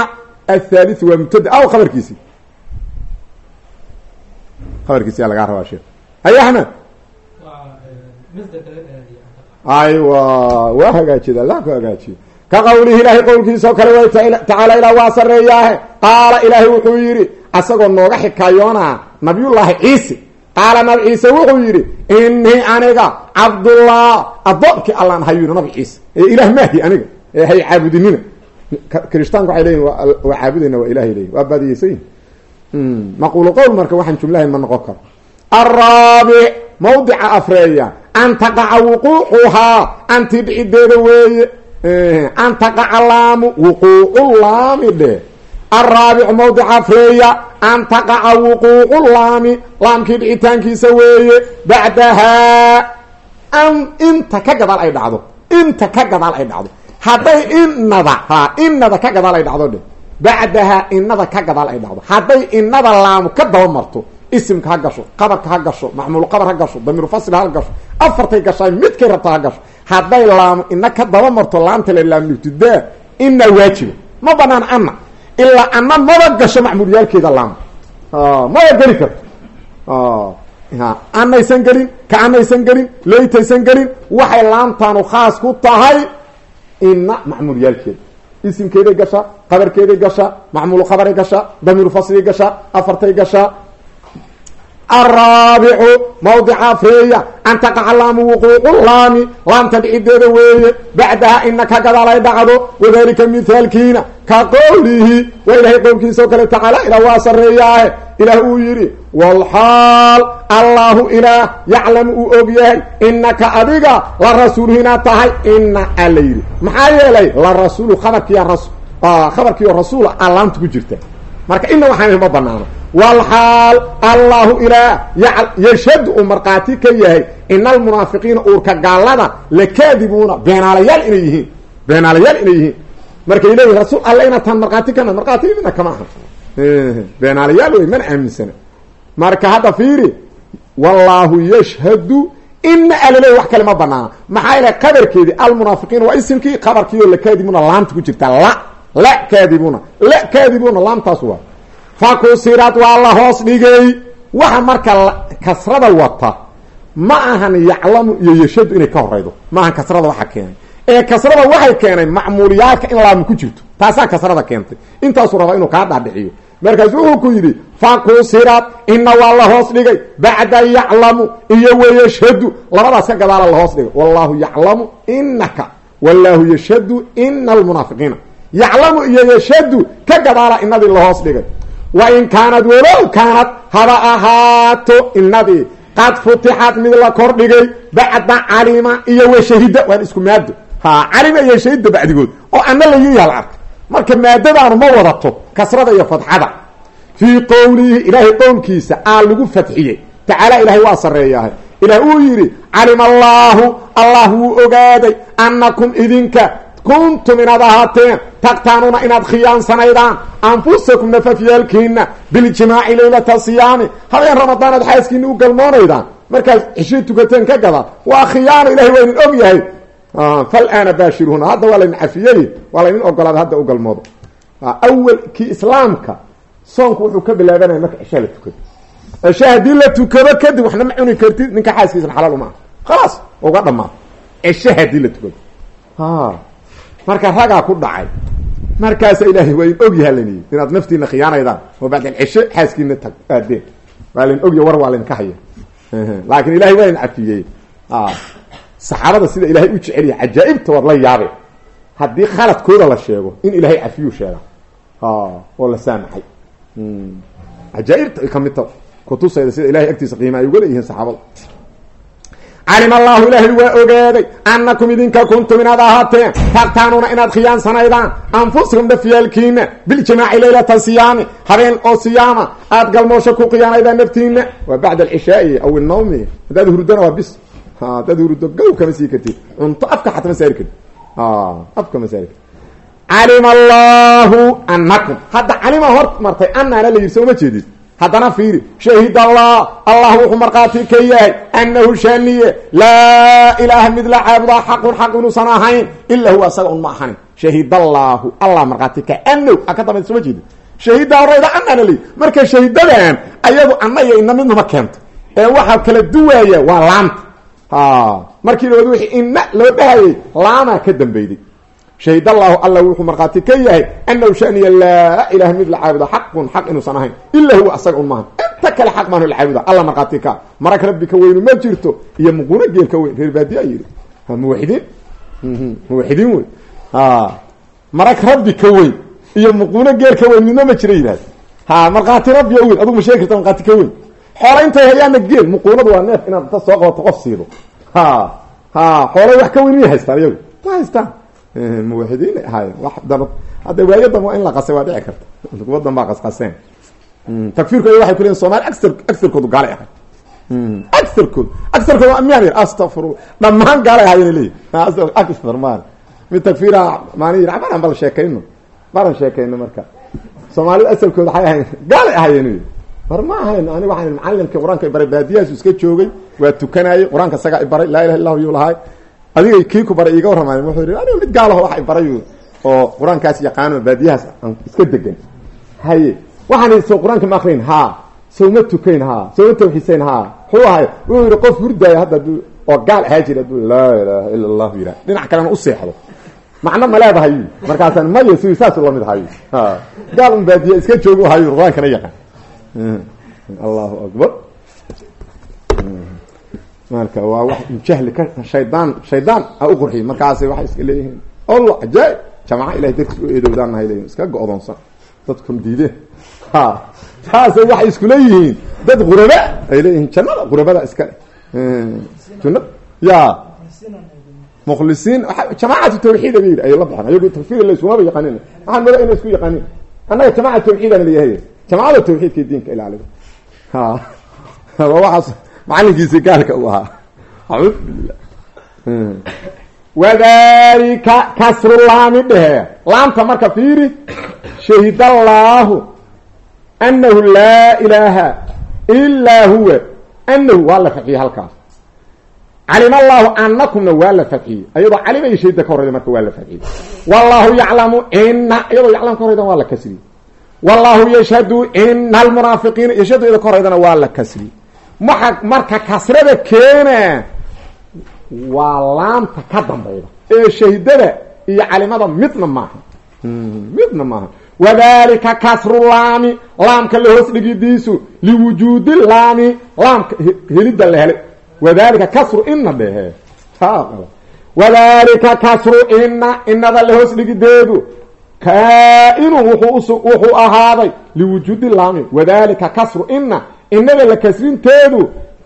athaliu waa mubtada aw khabarkiisi khabarkiisi yaa lagaa rabaa sheekh haye axmed aywa waa hagaajiyada allah ku hagaajiyo ka qawlihi ilaahay qowlkiisa oo kale way tacaala ilah waa sareeyaahe qaala ilaahay wuxuu yidhi asagoo nooga xikaayoonaa nabiyullaahi ciise qaala nabi ciise wuxuu yidhi inii aniga cabdullah addoonkii allaan yidhi nabi ciise ee ilaah maahi aniga ee hay caabudinina kirishtaanku waxay leeyihiin waa caabudayna waa ilahay leeyihiin waa baadiyeysayin maquulu qowl marka waxaan jumlahayn ma noqon karo. Araabic mawdica afreeya an taqaca wuquuxuhaa anti dhicideeda weeye. An taqaca laamu wuquucu laami dhe. Araabicu mawdica afreeya an taqaca wuquucu laami laamkii dhicitaankiisa weeye bacdahaa. An inta ka gadaal ay dhacdo inta ka gadaal ay dhacdo hadday inada ha inada ka gadaal ay dhacdo dhe bacdahaa inada ka gadaal ay dhacdo. Hadday inada laamu ka daba marto isimka ha gasho qabarka ha gasho macmuul qabar ha gasho damiiru fasl ha gasho afartay gashaay midkay rabta ha gasho. Hadday laamu ina ka daba marto laamta la laamnibtidaa ina waajiba ma banaan ana ilaa ana maba gasho macmuulyaalkeeda laam. Maba geli karto. Anaysan gelin ka anaysan gelin leytaysan gelin waxay laamtaanu khaas ku tahay ina macmuulyaalkeeda isimkeeday gashaa qabarkeeday gashaa macmuul qabaray gashaa damiiru fasliay gashaa afartay gashaa araabicu mawdica afreeya an taqaca laamu wuquucu laami laamta dhicideeda weeye bacdaha ina ka gadaalay dhacdo wadalika mithaalkiina ka qowlihi waa ilahay qowlkiisa oo kale tacaala ilaa waa sareeyaahe ilaah uu yidhi walxaal allahu ilaah yaclamu uu og yahay inaka adiga la rasuuluhu inaad tahay ina a la yidhi maxaa yeelay la rasuulu abarkiya khabarkiio rasuula a laamta ku jirta marka ina waxaan ma banaano walxaal allahu ilaah yashhadu uu markhaati ka yahay ina almunaafiqiina uurka gaalada lakaadibuuna beenaalayaal inay yihiin beenaalayaal inay yihiin markay leeyihiin rasuul alle inaad tahan markhaati kana markhaati midna kama aha beenaalayaal wey mana aaminsana marka hadda fiiri wallaahu yashhadu ina alale wax kale ma banaana maxaa yeele qabarkeedii almunaafiqiina waa isimkii qabarkiioo lakaadibuuna laamta ku jirta la la kaadibuuna la kaadibuuna laamtaas waa fakusirad waa la hoos dhigay. Waxa marka kasrada wata ma ahan yaclamu iyo yashadu inay ka horeydo ma ahan kasrada waxa keenay. Ee kasrada waxay keenay macmuuliyaalka in laamu ku jirto. Taasaa kasrada keentay. Intaasuu rabaa inuu kaa dhaadhiciyo. Markaasu wuxuu ku yidhi fakusirad ina waa la hoos dhigay. Bacda yaclamu iyo wayashhadu labadaas ka gadaala la hoos dhigay. Wallahu yaclamu inaka wallahu yashhadu ina almunaafiqiina yaclamu iyo yashhadu ka gadaala inadii la hoos dhigay wain kaanad walow kaanad haba ahaato inadii qad futixad mid la kor dhigay bacda calima iyo washahida waan isku maado ha calima iyo shahida bacdigood oo ana la yihi hal arka marka maadadaanu ma wadato kasrada iyo fadxada fii qowlihi ilaahay qowlkiisa aa lagu fadxiyey tacaala ilahay waa sareeyahay ilaah uu yidhi calima allaahu allah wuu ogaaday annakum idinka kuntum inaad ahaateen taqtaanuuna inaad khiyaansanaydaan anfusakum nafafyaalkiina biljimaaci laylata siyaami habeen ramadaanaad xaaskiina u galmoonaydaan markaad cishii tukateen ka gada waa khiyaano ilahay waa idin og yahay falana baashiruuna hadda waa laydin cafiyey waa laydin ogolaaday hadda u galmoodo awelkii islaamka soonku wuxuu ka bilaabanaya marka cishaa la tukado cisha haddii la tukado kadib waxna ma cuni kartid ninka xaaskiisana xalaal uma aha khalaas uga marka ragaa ku dhacay. Markaasa ilaahay waa in og yaha lan yii inaad naftiina khiyaanaydaan oo bacd alcishe xaaskiina tag aadeen waa lain ogya war waa laydinka haya. Laakiin ilahay waa in cafiyey saxaabada sida ilahay u jecelyahay cajaa-ibta waad la yaabe. Haddii khaladkooda la sheego in ilaahay cafiyuu sheega. Oo la saamaxay. Cajaa-ibta ay ka mid ta kutusayda sida ilahay agtiisa qiima ay uga leeyihiin saxaabada calima allahu ilaahay waa ogaaday annakum idinka kuntum inaad ahaateen taqtaanuuna inaad khiyaansanaydaan anfusakum nafyaalkiina biljimaaci laylata siyaami habeen oo siyaama aad galmoosho ku khiyaanaydaan naftiina waa bacda alcishaai aw inawmi haddaad hurdana waa bis. Haddaad hurdo gow kama sii kartid cunto afka xata ma saari kartid. Afka ma saari kartid. Calima allahu annakum hadda calima hor martay anaana la yidhi soo ma haddana fiiri shahid allah allah wuxuu markhaati ka yahay annahu shaniye laa ilaaha mid la caabudaa xaqun xaq inuusan ahayn ilaa huwa asaga un ma ahanin. Shahid allaahu allah markhaati ka anow a ka dambaysa soo ma jeedi shahidda horayda anana leyi marka shahidadan ayadu anna iyo ina midnama keento. Ee waxaa kala duwaaya waa laamta markii laood wixii ina loo dhahayay laamaa ka dambeyday shahid allahu alla wuxuu markhaati ka yahay anahu shaniya laa ilaha mid la caabudo xaqun xaq inuusan ahayn. Ilaa huwa asaga un maahan inta kale xaq maanu la caabuda alla markhaati ka. Marag rabbi ka weynu ma jirto iyo muquna geel ka weyn. Reer baadiyaa yidhi. Muwaxidiin muwaxidiin wey marag rabbi ka weyn iyo muquuno geel ka weyn midna ma jira yidhahda ha markhaati rabbi weyn. Adugu ma sheegi karta markhaati ka weyn. Xoola intay hayaana geel. Muquunadu soo qabato qof siido ha ha xoolay muwaxidiin ahaayeen wax daba hadda waayadan waa in la qasay waa dhici karta. Wadan baa qasqaseen. Takfiirkooda waxay ku leeyiin somaali aar agarkoodu gaalay ahay agarkood agarkooda miyaan yir astafurla dhammaan gaalay ahaayeen leeyihi agar maan mid takfiira maani yir baran bal sheekayno baran sheekayno marka. Soomaalida asalkooda waxay ahayn gaalay ahaayeen war ma ahayn ani waxaan macalinkii qur'aanka ibaray baadiyahaasu iska joogay waa tukanayay qur'aanka isagaa ibaray laa ilaha illahu yuu lahaay adiga kii ku baray iiga warramaay wuxuu yidhi aniga mid gaalaho wax ibaray oo qur'aankaas yaqaano baadiyahaas aan iska degan haye waxaan so qur'aanka ma akrin ha sowma tukayn ha sowma tawxiisayn ha muxuu ahay wuxuu yidhi qof hurdaayo hadda aduu oo gaal ahaa jira laa ilaaha ila allahu yidhah dhinac kalena u seexdo. Macno ma leedahay. Markaasaan maya si saasu la mid ahay. Gaal un baadiya iska joogo hayo qur'aankana yaqaan. Allahu akbar marka waa wax jahli ka shaydaan shaydaan a u qurxiy markaasay waxay iska leeyihiin. Allah ajaa-ib. Jamaca ilahay dartiis u eedowdaan nahay leeyihiin iska go-doonsan. Dadkun diideen ha saasay waxay isku leeyihiin. Dad quraba ay leeyihiin. Jannada qurabada iska jannada. Ya. Mukhlisiin. Jamaacatu tawxiid bay yidhi ay la baxeen ayagu takfir laysumaba yaqaanin waxaan moda inay isku yaqaanin annaga jamaca tawxiidaan leeyahay. Jamacada tawxiidka diinka ilaaliga ha. Waxaas macalinkiisi gaalka u ahaa. Acuudu billah wadalika kasru laami dhehe. Laamta marka fiiri shahid allaahu anahu laa ilaaha ilaa huwa. Anahu waa la fadxiyey halkaas. Calima allahu anakumna waa la fadxiyey ayadoo calima shahida ka horeyda marka waa la fadxiyey wallahu yaclamu ina iyadoo yaclam ka horeydan waa la kasriyey. Wallahu yashhadu ina almunaafiqiina yashhadu iyada ka horeydana waa la kasriyey maa marka kasrada keena waa laamta ka dambayda. Ee shahidada iyo calimada midna maaha. Midna maaha. Wadalika kasru laami laamka la hoos dhigidiisu liwujuudi laami laamka helidda la helay. Wadalika kasru ina dhehe wadalika kasru ina inada la hoos dhigideedu kaa-inun wuxuu ahaaday liwujuudi laami. Wadalika kasru ina inada la kasrinteedu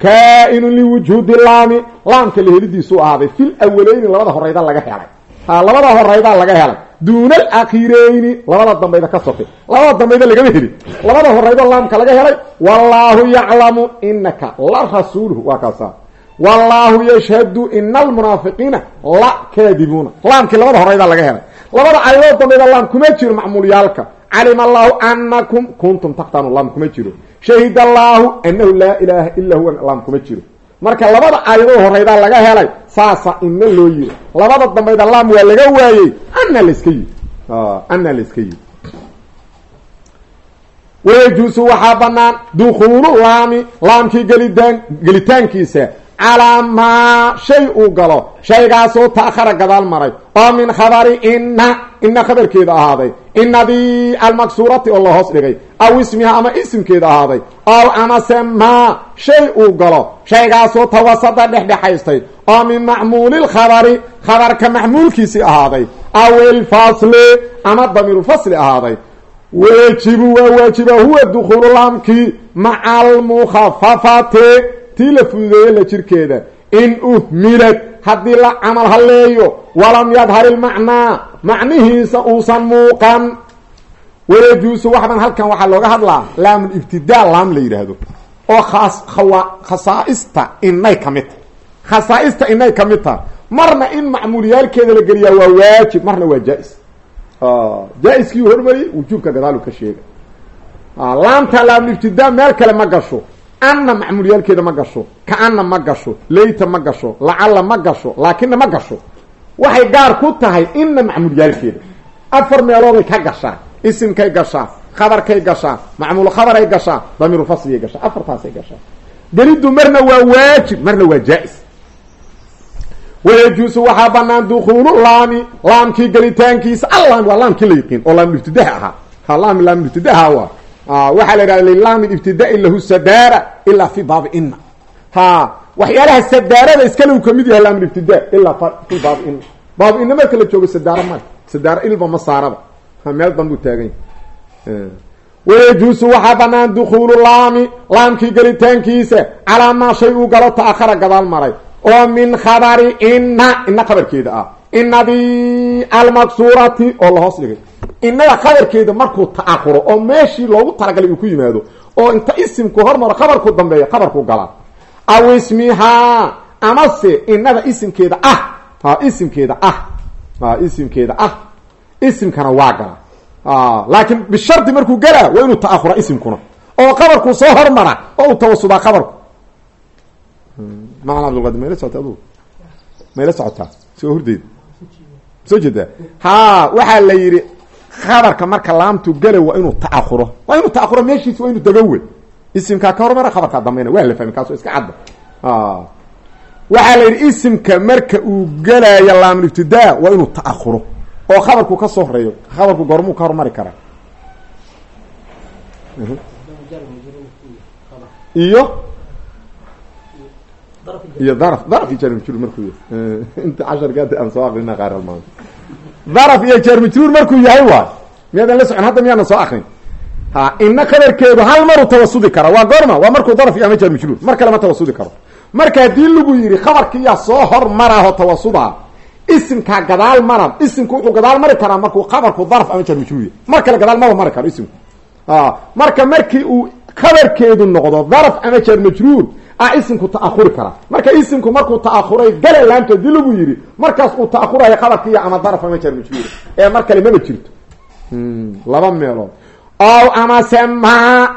kaa-inun liwujuudi laami laamka la helidiisuu ahaaday fil awaleyni labada horeyda laga helay. Ha labada horeydaa laga helay. Duuna alakhireyni labada dambayda ka labada dambayda lagama helin. Labada horeydo laamka laga helay. Wallaahu yaclamu inaka la rasuuluhu waa kaasa wallaahu yashhadu ina almunaafiqiina la kaadibuuna. Laamkii labada horeydaa laga helay. Labada caladood dambayda laam kuma jiro macmuulyaalka calima allahu anakum kuntum taktanu laam kuma jiro shahid allaahu anahu laa ilaaha ila huwa laam kuma jiro. Marka labada aayadoo horeydaa laga helay saasa ina loo yiri. Labada dambayda laam waa laga waayey ana laska yiri. Ana layska yiri. Wayajuusu waxaa banaan dukuulu laami laamkii gelitaan gelitaankiisa calaa maa shay uu galo. Shaygaasoo ta'khara gadaal maray. Oo min khabari ina ina khabarkeeda ahaaday. Inadii almaksuurati oo la hoos dhigay. Aw ismiha ama isimkeeda ahaaday. Ow amase maa shay uu galo. Shaygaasoo tawasada dhexdhexaystay. Oo min macmuulilkhabari khabarka macmuulkiisii ahaaday. Aw ilfasli ama damiirulfasli ahaaday. Waajibu waa waajiba huwa dukuulu laamkii maca almukhafafati tii la fududeeye la jirkeeda. In uhmilad haddii la camal halleeyo walam yadhar ilmacnaa macnihiisa uusan muuqan. Wayajuusu waxdan halkan waxaa looga hadlaa laamulibtidaa laam la yidhaahdo oo khaas khasaaista inay ka mid tahay. Khasaaista inay ka mid taha marna in macmuuliyaalkeeda la geliyaa waa waajib marna waa jaa-is. Jaa-iskii hormariyay wujuubka gadaalu ka sheega laamta laamulibtidaa meel kale ma gasho. Anna macmuulyaalkeeda ma gasho. Ka-anna ma gasho. Layta ma gasho. Lacalla ma gasho. Laakina ma gasho waxay gaar ku tahay inna macmuulyaalkeeda afar meelooday ka gashaa isimkay gashaa khabarkay gashaa macmuul khabaray gashaa damiirulfasliyay gashaa afartaasay gashaa geliddu marna waa waajib marna waa jaa-is wayajuusu waxaa banaan dukuulu laami laamkii gelitaankiisa allaami waa laamkii la oo laamibtidaha ahaa. Ha laam laamibtidaha waa. Waxaa la yidhahda lilaami ibtidaai lahu sadaara ilaa fi baabi ina ha waxyaalaha sadaarada iskale uu ka mid yahay laamibtida ilaa fi baabi ina baabi ina marka la joogo sadaaro male sadaaro ilba ma saaraba. Meel danbuu taagan yahy wayajuusu waxaa banaan dukuulu laami laamkii gelitaankiisa calaa maa shay uu galo ta'ahara gadaal maray. Oo min khabari ina ina khabarkeeda ah. Inadii almaksuurati oo la hoos dhigay. Inada khabarkeeda markuu ta'ahuro oo meeshii loogu talagalay uu ku yimaado oo inta isimku hormaro khabarku dambeeya khabarku galaa aw ismihaa amase inada isimkeeda ah. Isimkeeda ah. Isimkeeda ah. Isimkana waa gala. Laakiin bishardi markuu galaa waa inuu ta'ahura isimkuna. Oo khabarku soo hormara oo uu tawasudaa khabarku. Macan abdulqadir mayla socota adugu mayla socotaa soo hordeed soo jeedaa ha waxaa la yidhi khabarka marka laamtu gala waa inuu ta'ahuro waa inuu ta'ahuro meeshiis waa inuu dagowe isimkaa ka hormara khabarkaa dambeyna waa la fahmi kaasoo iska cadda. Waxaa la yidhi isimka marka uu gelaayo laamulibtidaa waa inuu ta'ahuro oo khabarku ka soo horeeyo khabarku goormuu ka hormari karaa. Iyo? Iyo daraf daraf iyo jarmajruur markuu yahay. Inta casharkaad aan soo akrina qaar maanta daraf iyo jarmajruur markuu yahay waay miyaadan la socon hadda miyaana soo akrin ina khabarkeedu hal maruu tawasudi kara waa goorma waa markuu daraf iyo ama jarmajruur mar kale tawasudi karo. Marka haddii lagu yidhi khabarkiyaa soo hormaraaho tawasudaa isimkaa gadaal mara isimku wuxuu gadaal mari karaa markuu khabarku daraf ama jarmajruuya mar kale gadaal maba mari karo isimku. Marka markii uu khabarkeedu noqdo daraf ama jarmajruur a isimku ta'ahuri karaa. Marka isimku markuu ta'ahuray gale laamta haddii lagu yidhi markaas uu ta'ahurayo khabarkiiya ama daraf ama jarmajruur ee mar kale maba jirto. Laba meelood ow amase ma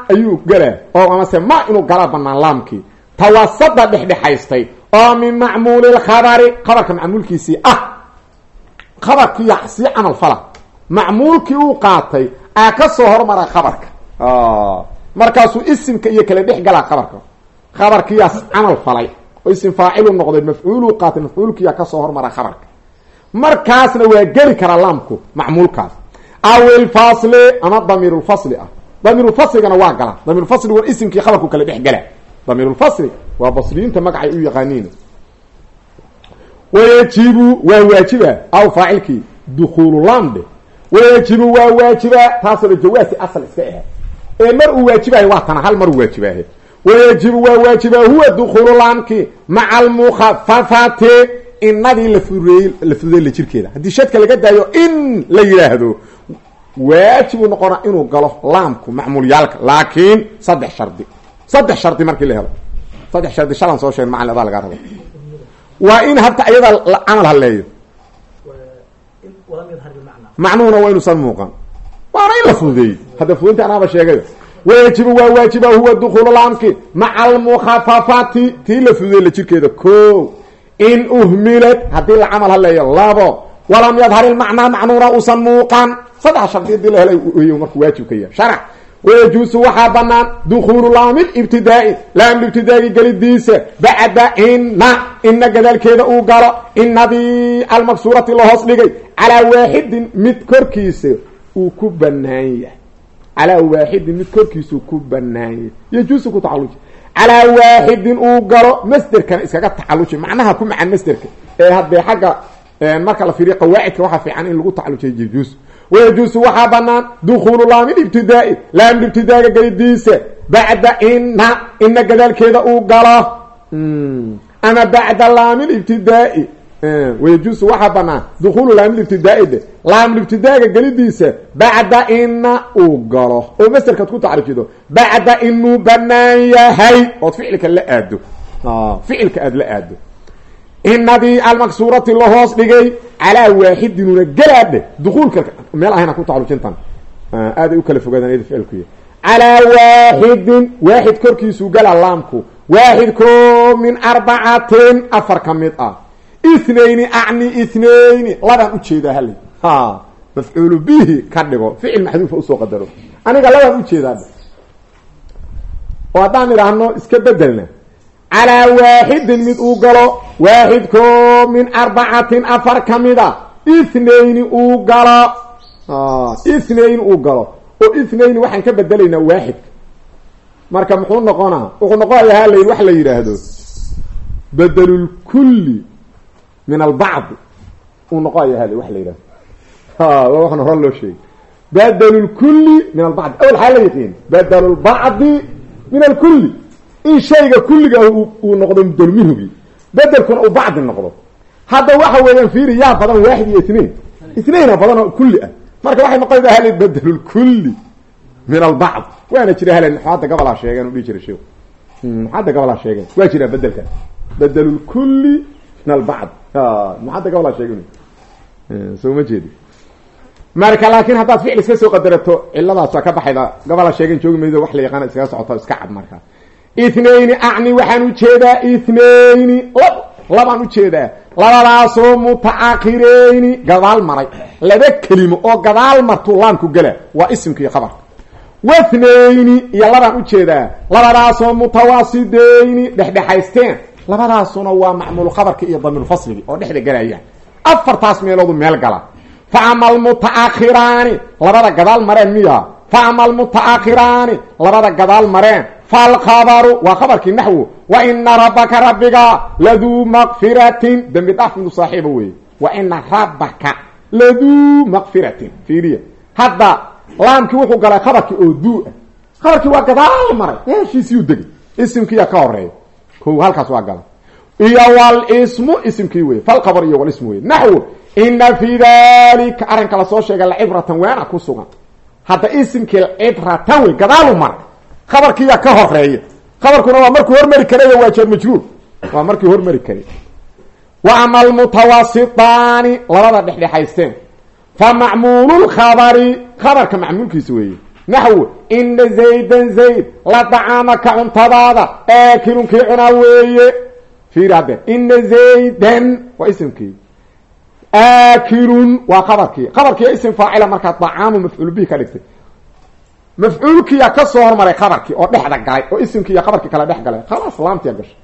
ayuu galaa o amase ma inuu galaa banaan laamkii. Tawasada dhexdhexaystay oo min macmuuli lkhabari khabarka macmuulkiisii ah. Khabarkiiya sii camal fala. Macmuulkii uu qaatay aa ka soo hormara khabarka. Markaasuu isimka iyo kala dhex galaa khabarka. Khabarkiiyaas camal falay. Oo isim faacilu noqday mafcuuluu qaatay mafcuulkiiyaa ka soo hormara khabarka. Markaasna waa geli karaa laamku macmuulkaas aw ilfasli ama damiirulfasli ah. Damiirulfasligana waa galaa damiirulfasligu isimkii khabarku kala dhex gala. Damiirulfasli waa basriyiinta magacay u yaqaaniin. Wayajibu waa waajiba aw faacilkii dukuulu lambe wayajibu waa waajiba taasoo jawaasi asal iska ahe ee mar uu waajibahay waa tana hal mar uu wayajibu waa waajiba huwa dukuulu laamki maca almukhafafati inadii la fureeyey la jirkeeda. Haddii shadka laga daayo in la yidhaahdo waajibuu noqonaa inuu galo laamku macmuulyaalka laakiin saddex shardi. Saddex shardi markii la helo. Saddex shardi shalan soo sheeg macalin adaa lagaa raba waa in habta ayada camal haleeyo. Macnuhuna waa inuusan muuqan. Waana in la fududeeyey hadda fududeynta anaaba sheegayo. Wayajibu waa waajiba huwa dukuulu laamki. Maca almukhafafati tii la fududeey la jirkeeda ko in uhmilad haddii la camal haleeyo labo walam yadhar ilmacnaa macnuuna uusan muuqan saddex shardi haddii la helay markuu waajib ka yahay sharac wayajuusu waxaa banaan dukuulu laami ibtidaai. Laam ibtidaagi gelidiisa bacda ina ina gadaalkeeda uu galo. Inadii almaksuurati la hoos dhigay. Calaa waaxidin mid korkiisa uu ku banaan yahay. Calaa waaxidin mid korkiisuu ku banaan yahay. Yajuusu ku tacaluji calaa waaxidin uu galo masderkana iskaga tacaluji macnaha ku macaan masderka. Ee haddee xagga marka la fiiriyo qawaacidka waxaa fiican in lagu tacalujiya yajuus wayajuusu waxaa banaan dukuulu laami ibtidaai. Laam ibtidaaga gelidiisa bacda ina ina gadaalkeeda uu galo. Ama bacda laami ibtidaai. Wayajuusu waxaa banaan dukuulu laami ibtidaai de. Laam ibtidaaga gelidiisa bacda ina uu galo. Oo masderkaad ku tacrifido bacda inuu banaan yahay. Ood ficilka la aado. Ficilka aada la aado inadii almaksuurati la hoos dhigay calaa waaxidinuna galaadhe dukuulka meel ahayna ku tacalujintan aaday u kala fogaadaan iyada ficilkuya calaa waaxidin waaxid korkiisuu galaa laamku waaxid ko min arbacatin afar ka mid ah ithnayni acni ithnayni labaan u jeedaa hal ha mafcuulu bihi ka dhigo ficil maxduufa u soo qadaro aniga labaan u jeedaa oo haddaan idhaahno iska bedelna calaa waaxidin mid uu galo waaxidko min arbacatin afar ka mida ithnayni uu galo ithnayn uu galo oo ithnayn waxaan ka bedelaynaa waaxidka marka muxuu noqonaa wuxuu noqonayaa halayn wax la yidhaahdo bedelulkulli min albacdi uu noqonaya hal wax la yidhahdo waxaan hore loo sheegay bedelulkulli min albacdi awal xaa la bedelulbacdi min alkulli in shayga kulliga uu noqdo mudolminhugi bedelkuna uu bacdi noqdo. Hadda waxa weeyaan fiiri yaa badan waaxid iyo itnain itnaina badan oo kulli ah. Marka waxay noqonaysaa hal bedelulkulli min albacd waana jira halen hadda gabalaa sheegeen u dhihi jiray sheekhu hadda gabalaa sheegeen? Waa jiraa bedelka bedelulkulli min albacd hadda gabalaa sheegen soo ma jeedi. Marka laakiin haddaad ficil iska soo qadarato ciladaas waa ka baxayda. Gabalaa sheegen joogi wax la yaqaana iskaga socoto iska cad marka ithnayni acni waxaan u jeedaa ithnayni lab labaan u jeedaa labadaasoo mutaakhireyni gadaal maray. Laba kelimo oo gadaal martuu laamku gela. Waa isimka iyo khabarka. Wathnayni iyo labaan u jeedaa labadaasoo mutawaasideyni dhexdhexaysteen. Labadaasuna waa macmuul khabarki iyo damiirfasligii oo dhexda gelaya afartaas meeloodu meel gala. Fa ama almutaakhiraani labada gadaal mareen miya fa ama almutaakhiraani labada gadaal mareen falkhabaru waa khabarkii naxwo wa ina rabbaka rabbiga laduu makfiratin dembi dhaaf midu saaxiiba weeye wa ina rabbaka laduu makfiratin fiiriya hadda laamkii wuxuu galay khabarkii oo duu ah khabarkii waa gadaal maray meeshiisiyuu degay isimkiiya ka horreeya ko halkaas waa gala iyo walismu isimkii wey falkhabar iyo walismu wey naxwo ina fii dalika arrinka la soo sheegay lacibratan waana ku sugan hadda isimkii cibratan wey gadaalu maray khabarkiiyaa ka horreeya khabarkuna waa markuu hormari karay waa jeer majruur waa markii hormari karay. Wa ama almutawasitaani labada dhexdhexaysteen. Fa macmuululkhabari khabarka macmuulkiisa weeye. Naxwo ina zaydan zayd la dacaamaka cuntadaada. Aakilun kii cunaa weeye. Fiiri haddee ina zaydan waa isimkii. Aakilun waa khabarkii. Khabarkiiyo isim faacila markaa dacaamu mafcuul bihi ka dhigtay mafcuulkiyaa ka soo hormaray khabarkii oo dhexda galay oo isimkii iyo khabarkii kala dhex galay khalaas laamtiya gashay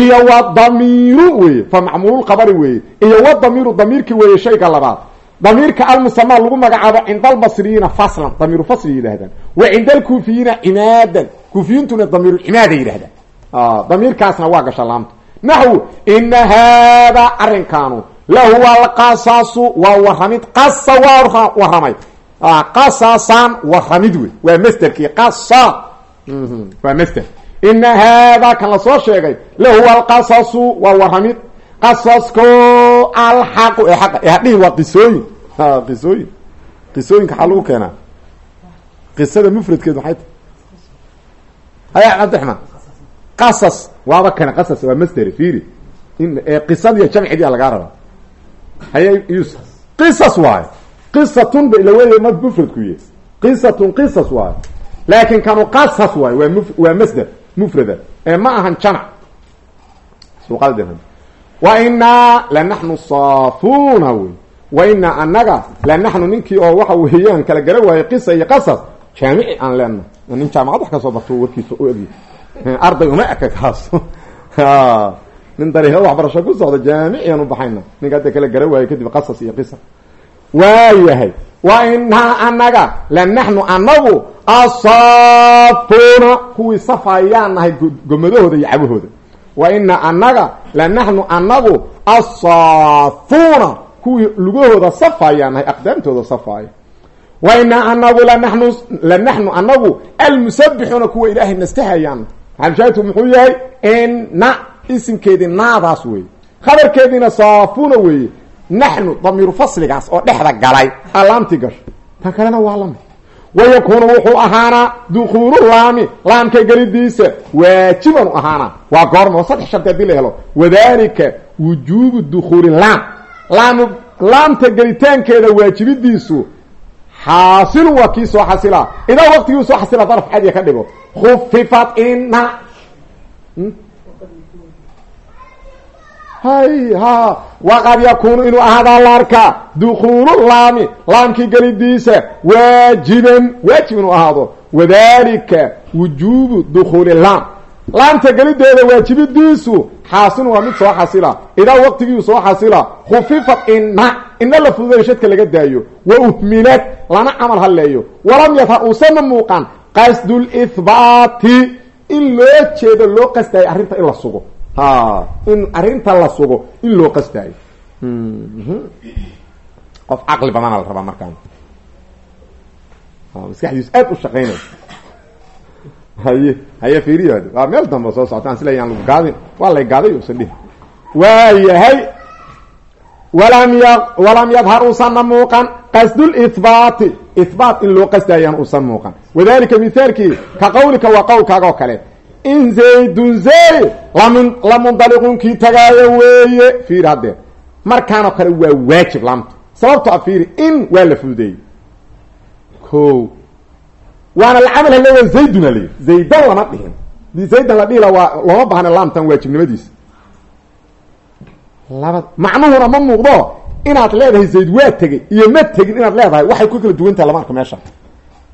iyo wa damiiru weeye fa macmuululkhabari weeye iyo wa damiiru damiirkii weeye shayga labaad damiirka almusamaa lagu magacaabo cinda albasriyiina faslan damiiru fasli yidhahdaan wa cinda alkuufiyiina cimaadan kuufiyintuna damiirucimaada yidhahdaan damiirkaasna waa gasha laamta naxwu ina haadaa arrinkaanu lahuwa alqasaasu waa waramid qasa waa waramay qasasan waramid wey waa masderkii qasa. Waa masder ina haadaa kan la soo sheegay lahuwa alqasasu waa waramid qasasko alxaqu ee xaqa ee hadhihin waa qisooyin. Qisooyin. Qisooyinka xaa lagu keenaa. Qisada mufradkeed maxay tahy haya cabdiraxmaan qasas waaba kana qasas waa masdere fiiri. In qisadiiyo jamcidia lagaa rabaa. Haya yus qisas waayo qisatun ba ila wey ma mufradku yahy qisatun qisas waayo laakin kanu qasas waayo waa m waa masder mufrada. Ee ma ahan jamac wa inaa lanaxnu saafuuna wey wa inaa anaga lanaxnu ninkii oo waxa weeyaan kala gara waayey qisa iyo qasas jaamici aan leenahay nin jaamacad wax ka soo barto warkiisa u egi arday uma eka kaaso nin dariiqada waxbarasho ku socda u baxayna ninka hadda kala gara waayo kadib waayahay. Wa inaa anaga lanaxnu anagu asaafuuna kuwii safayaan nahay gomadahooda iyo cabahooda. Wa inaa anaga lanaxnu anagu asaafuuna kuwii lugahooda safayaan nahay aqdaamtooda safaaya wa inaa anagu lanaxnu lanaxnu anagu almusabixuuna kuwa ilaahay nastahayaan. Maxalshaahidku muxuu yahay? Ina isimkeedii naadaas weeye. Khabarkeediina saafuuna weeye naxnu damiiru fasligaas oo dhexda galay alaamtii gasho tan kalena waa la mid wayakuunu wuxuu ahaanaa dukuulu laami laamka gelidiisa waajibanu ahaanaa waa goorma oo saddex sharti haddii la helo wadalika wujuubu dukuuli laam laam laamta gelitaankeeda waajibidiisu xaasilun waa kii soo xasila idaa waqtigii soo xasila daraf cadiya ka dhigo khufifat ina hay ha waqad yakuunu inuu ahaadaa la arkaa dukuulu laami laamkii gelidiisa waajiban waajib inuu ahaado wadalika wujuubu dukuuli laam laamta gelideeda waajibidiisu xaasilun waa mid soo xasila idaa waqtigiiu soo xasila khufifat ina ina la fududayo shadka laga daayo wa uhmilad lana camal halleeyo walam yadhar uusana muuqan qasdulihbaati in loo jeedo loo qastaayo arrinta in la sugo in arrinta la sugo in loo qastaayo qof caqli badana la rabaa markaan. Maskaxdiisu aad u shaqaynay haye haye fiiriyo waa meel dambe soo socota aan sila yaan lagu gaadin waa lay gaaday usan dhihi waayahay walam y walam yadhar usanna muuqan. Qasdulihbaati ihbaat in loo qastayaan usan muuqan. Wadalika mithaalkii ka qawlika waa qowlkaaga oo kale in zaydun zayd lamin lamundaliqun kii tagaayo weeye fiiri haddee. Markaanoo kale waa waajib laamta. Sababto a fiiri in waa la fududeeyey. Ko waana la camal haleeya zayduna leeyi zaydan lama dhihin. Hadii zaydan la dhihi la waa looma baahna laamtan waajibnimadiisa. Laba macnuhuna ma muuqdo inaad leedahay zayd waa tegey iyo ma tegin inaad leedahay. Waxay ku kala duwan tahay lama arko meesha.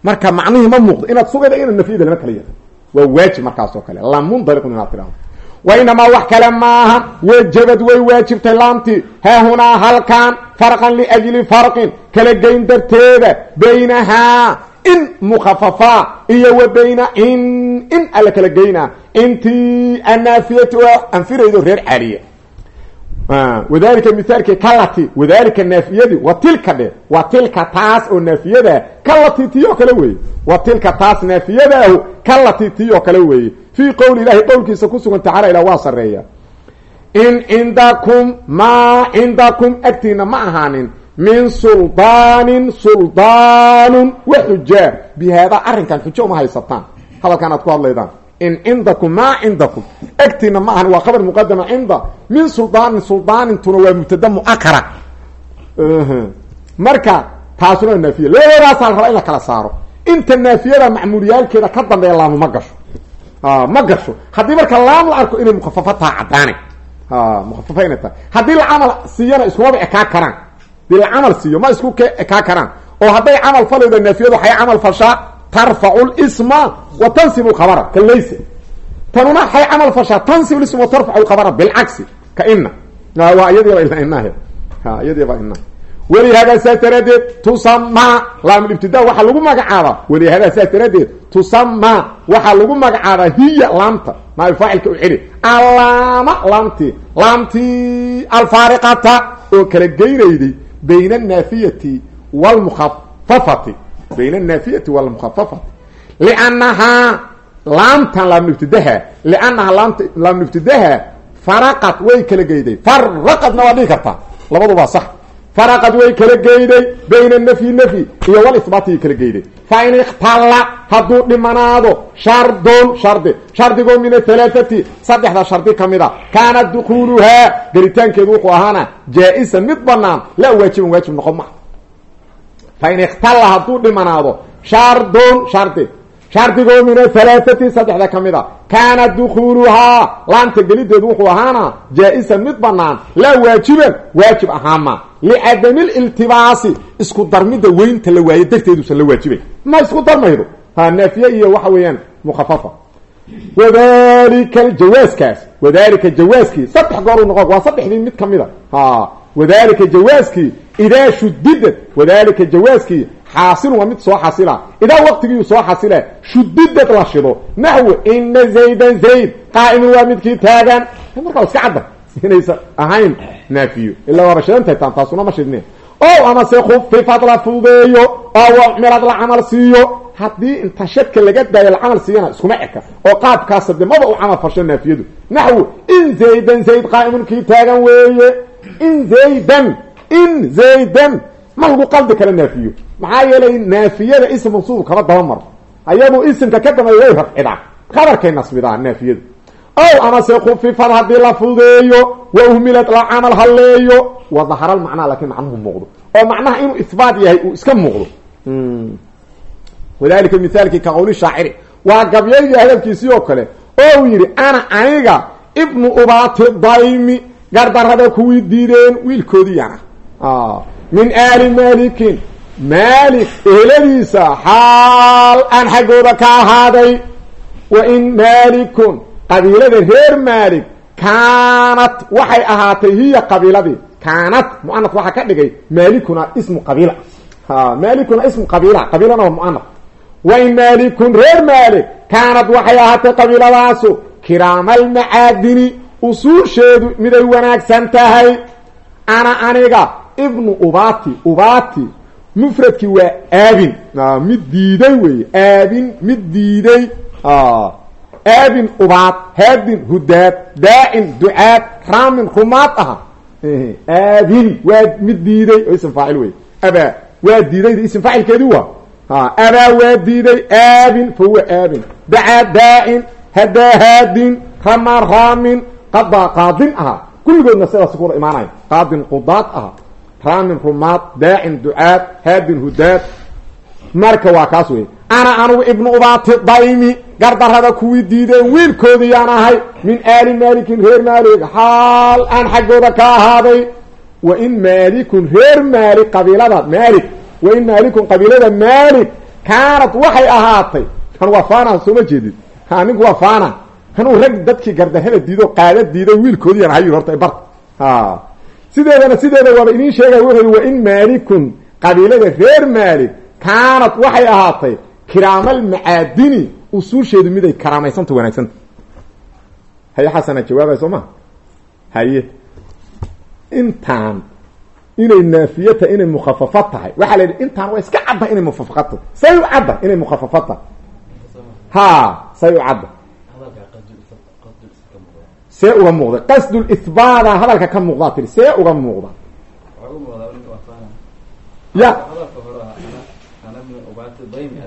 Marka macnihii ma muuqdo inaad sugayda inaad nafyada lama kala yahay waa waajib markaas oo kale lamundaliqun inaad tidhahdo wa inamaa wax kale maaha. Wajabad way waajibtay laamtii haahunaa halkan farqan liajli farqin. Kala geyn darteeda. Baynahaa in mukhafafa iyo wa in in alla kala geynaa intii annaafiyati oo reer caaliya wadalika mithaalkii kalati wadalika naafiyadii wa tilka dhe. Wa tilka taas oo naafiyada kalati tii oo kale weeye wa tilka taas naafiyadaahu kalati tii oo kale weeye fii qowli ilahi qowlkiisa ku sugan tacala ilah waa sareeya in cindakum maa cindakum agtiina ma ahaanin. Min suldaanin suldaanun wa xujaa bi haadaa arrinkan xujo uma haysataan. Hadalkan aad ku hadlaydaan in cindakum maa cindakum agtiina ma ahan waa khabar muqadama cinda min suldaanin suldaanintuna waa mubtada muakara marka taasuna waa naafiya labadaasaa la rabaa in la kala saaro. Inta naafiyada macmuuliyaalkeeda ka dambeeya laamu ma gasho. Ma gasho. Haddii marka laam la arko inay mukhafafa taha caddaane. Mukhafafa inay tahay haddii la camal siiyana iskumaba ekaa karaan. Hadii la camal siiyo ma isku ka ekaa karaan. Oo hadday camal falaydo naafiyadu waxay camal fashaa tarfacu lisma wa tansibu lkhabara ka layse tanuna waxay camal fashaa tansibu lisma wa tarfacu lkhabara bilcagsi ka ina waa iyadiiba inahe iyadiiba ina welihadaa saas daraadeed tusamaa laamulibtida waxaa lagu magacaabaa welihadaa saas daraadeed tusamaa waxaa lagu magacaabaa hiya laamta maalfaacilka u celi allaama laamtii laamtii alfaariqata oo kala geynayday bayna annaafiyati wlmukhafafati bayna annaafiyati walmukhafafati liannahaa laamtan laamnibtidaha liannahaa laamta laamnibtidaha faraqad way kala geyday faraqadna waa dhihi kartaa labadubaa sax faraqad way kala geyday bayna nafyi nafyi iyo walisbaatiy kala geyday fa in ikhtalla hadduu dhimanaado shardun shardi shardigoo min ahalaaati saddexda shardi ka mid a kaana dukuuluhaa gelitaankeedu wuxuu ahaana jaa-isan mid banaan laa waajiban waajib noqon maa fa in ikhtalla hadduu dhimanaado shardun shardi shardigoo min ahalaaati saddexda ka mid a kaana dukuuluhaa laanta gelideedu wuxuu ahaana jaa-isan mid banaan laa waajiban waajib ahaama licadami liltibaasi isku darmidda weynta la waayo darteeduusan la waajibay ma isku darmaydo ha naafiye iyo waxa weeyaan mukhafafa wadalika jawaaskaas wadalika jawaaskii saddex goor noqo waa saddexdii mid ka mid a ha wadalika jawaaskii idaa shudidad wadalika jawaaskii xaasilun waa mid soo xasila idaa waqtigiiu soo xasila shudidad la shido naxwi ina zaydan zayd qaa'imun waa midkii taagan markaa iska cadda inaysan ahayn naafiyo ilaa waaba shidantahay taan taasuna ma shidne o amase khufifad la fududeeyo oo mirad la camal siiyo haddii inta shadka laga daayo la camal siiyana iskuma eka oo qaabkaasa de maba u camal fasho naafiyadu naxwu in zaydan zayd qaa'imun kii taagan weeye in zaydan in zaydan ma lagu qaldi kara naafiyo. Maxaa yeelay naafiyada ism mansuub kama daba maro ayadu isimka ka dambeeya way rafcidaa qabarkay nasbidaa naafiyadu. Ow amase khufifad haddii la fudeeyo wa uhmilad la camal halleeyo wa dahara lmacnaa laakiin macnuhu muuqdo. Oo macnaha inuu isbaat yahay uu iska muuqdo. Wadalika mithaalkii ka qowli shaaciri. Waa gabyaydii hadalkiisii oo kale. Oo uu yidhi ana aniga ibnu ubaati daymi gardarada kuwii diideen wiilkoodiiyana min aali malikin maalik eheladiisa xaal aan xaggooda ka ahaaday wa in maalikun qabiilada reer maalig kaanat waxay ahaatay hiya qabiiladii kaanat muanaf waxaa ka dhigay maalikuna ismu qabiila ha maalikuna ismu qabiila qabiilana waa muanaf wain maalikun reer maalig kaanad waxay ahaatay qabiiladaasu kiraama almacaadini usuusheedu miday wanaagsan tahay ana aniga ibnu ubati ubati mufradkii waa aabin. Mid diiday weeye aabin mid diiday aabin ubaad haadin hudaad daacin ducaad raamin rumaad aha aabin waa mid diiday oo ism wey abaa waa diiday ism faacilkeedii waa abaa waa diiday aabin fa huwa aabin. Dacaa daacin hadaa haadin ramaa raamin qadaa qaadin ahaa. Kulligoodna sidaas kuwada imaanaya. Qaadin qudaad aha raamin rumaad daacin ducaad haadin hudaad. Marka waa kaas wey ana anugu ibnu ubaati daymi gardarada kuwii diideen wiilkoodii yaan ahay min aali maalikin reer maalik xaal aan xaggooda ka ahaaday. Wa in maalikun reer maalik qabiilada maalik wa in maalikun qabiilada maalik kaanad waxay ahaatay. Kan waa faana sooma jeedid ninku waa faana kanuu rag dadkii gardarada diido qaada diiday wiilkoodii yaan ahay horta barta sideedana sideeda waaba idiin sheegay wuxuu wa in maalikun qabiilada reer maalik kaanad waxay ahaatay kiraamal macaadini usuusheedu miday karaamaysanto wanaagsanta haye xasana jawaabay soo ma? Haye. Intaan inay naafiye tahay inay mukhafafa tahay. Waxaa la yidhi intaan waa iska cadda inay mufafaqa tahay. Say u inay mukhafafa tahay. Ha say u see uga muuqda. Qasdul ihbaada hadalka ka muuqdaa tiri see uga muuqda. Ya.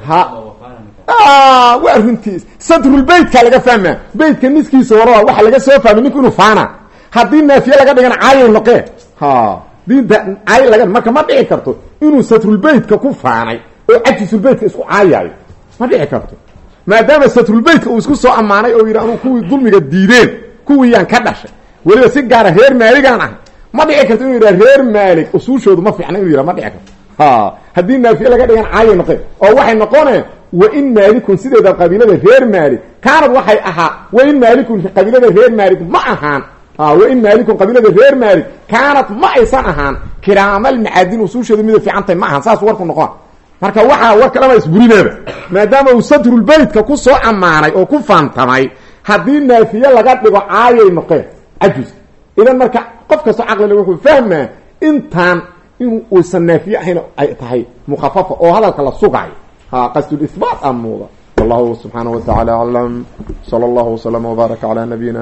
Ha. waa runtiis sadrulbeytka laga fahmaa. Beytka niskiisa horada waxa laga soo fahmay ninku inuu faana. Haddii naafiye laga dhigana caayay noqee. Ha. Dii caay laga marka ma dhici karto inuu satrulbeytka ku faanay oo cajisulbeytka isku caayayo ma dhici karto. Maadaama satrulbeytka uu isku soo ammaanay oo yidhi anuu kuwii dulmiga diideen kuwii yaan ka dhashay. Weliba si gaara reer maaligaan ah. Ma dhici karto inuu yidhaha reer maalig usuushoodu ma fiicna inu yidhaha ma dhici karto. Ha haddii naafiye laga dhigan caayay noqeen oo waxay noqoneen wa in maalikun sideeda qabiilada reer maalik. Kaanad waxay ahaa wa in maalikun qabiilada reer maalik ma ahaan. Wa in maalikun qabiilada reer maalik kaanad ma aysan ahaan. Kiraamal macaadin usuusheedu mida fiicantahay ma ahaan saas warku noqon. Marka waxaa war kalama isburinaaba maadaama uu sadrulbeytka ku soo ammaanay oo ku faantamay haddii naafiye laga dhigo caayay noqeen cajuska idan marka qof kastoo caqlile wuxuu fahmaa intaan in uusan naafiye ahayn ay tahay mukafafa oo hadalka la sugayo ha qasdulisbaat a muuda wallahu subxaana wa tacaala aclam sala allahu waslama wbaaraka calaa nabiyina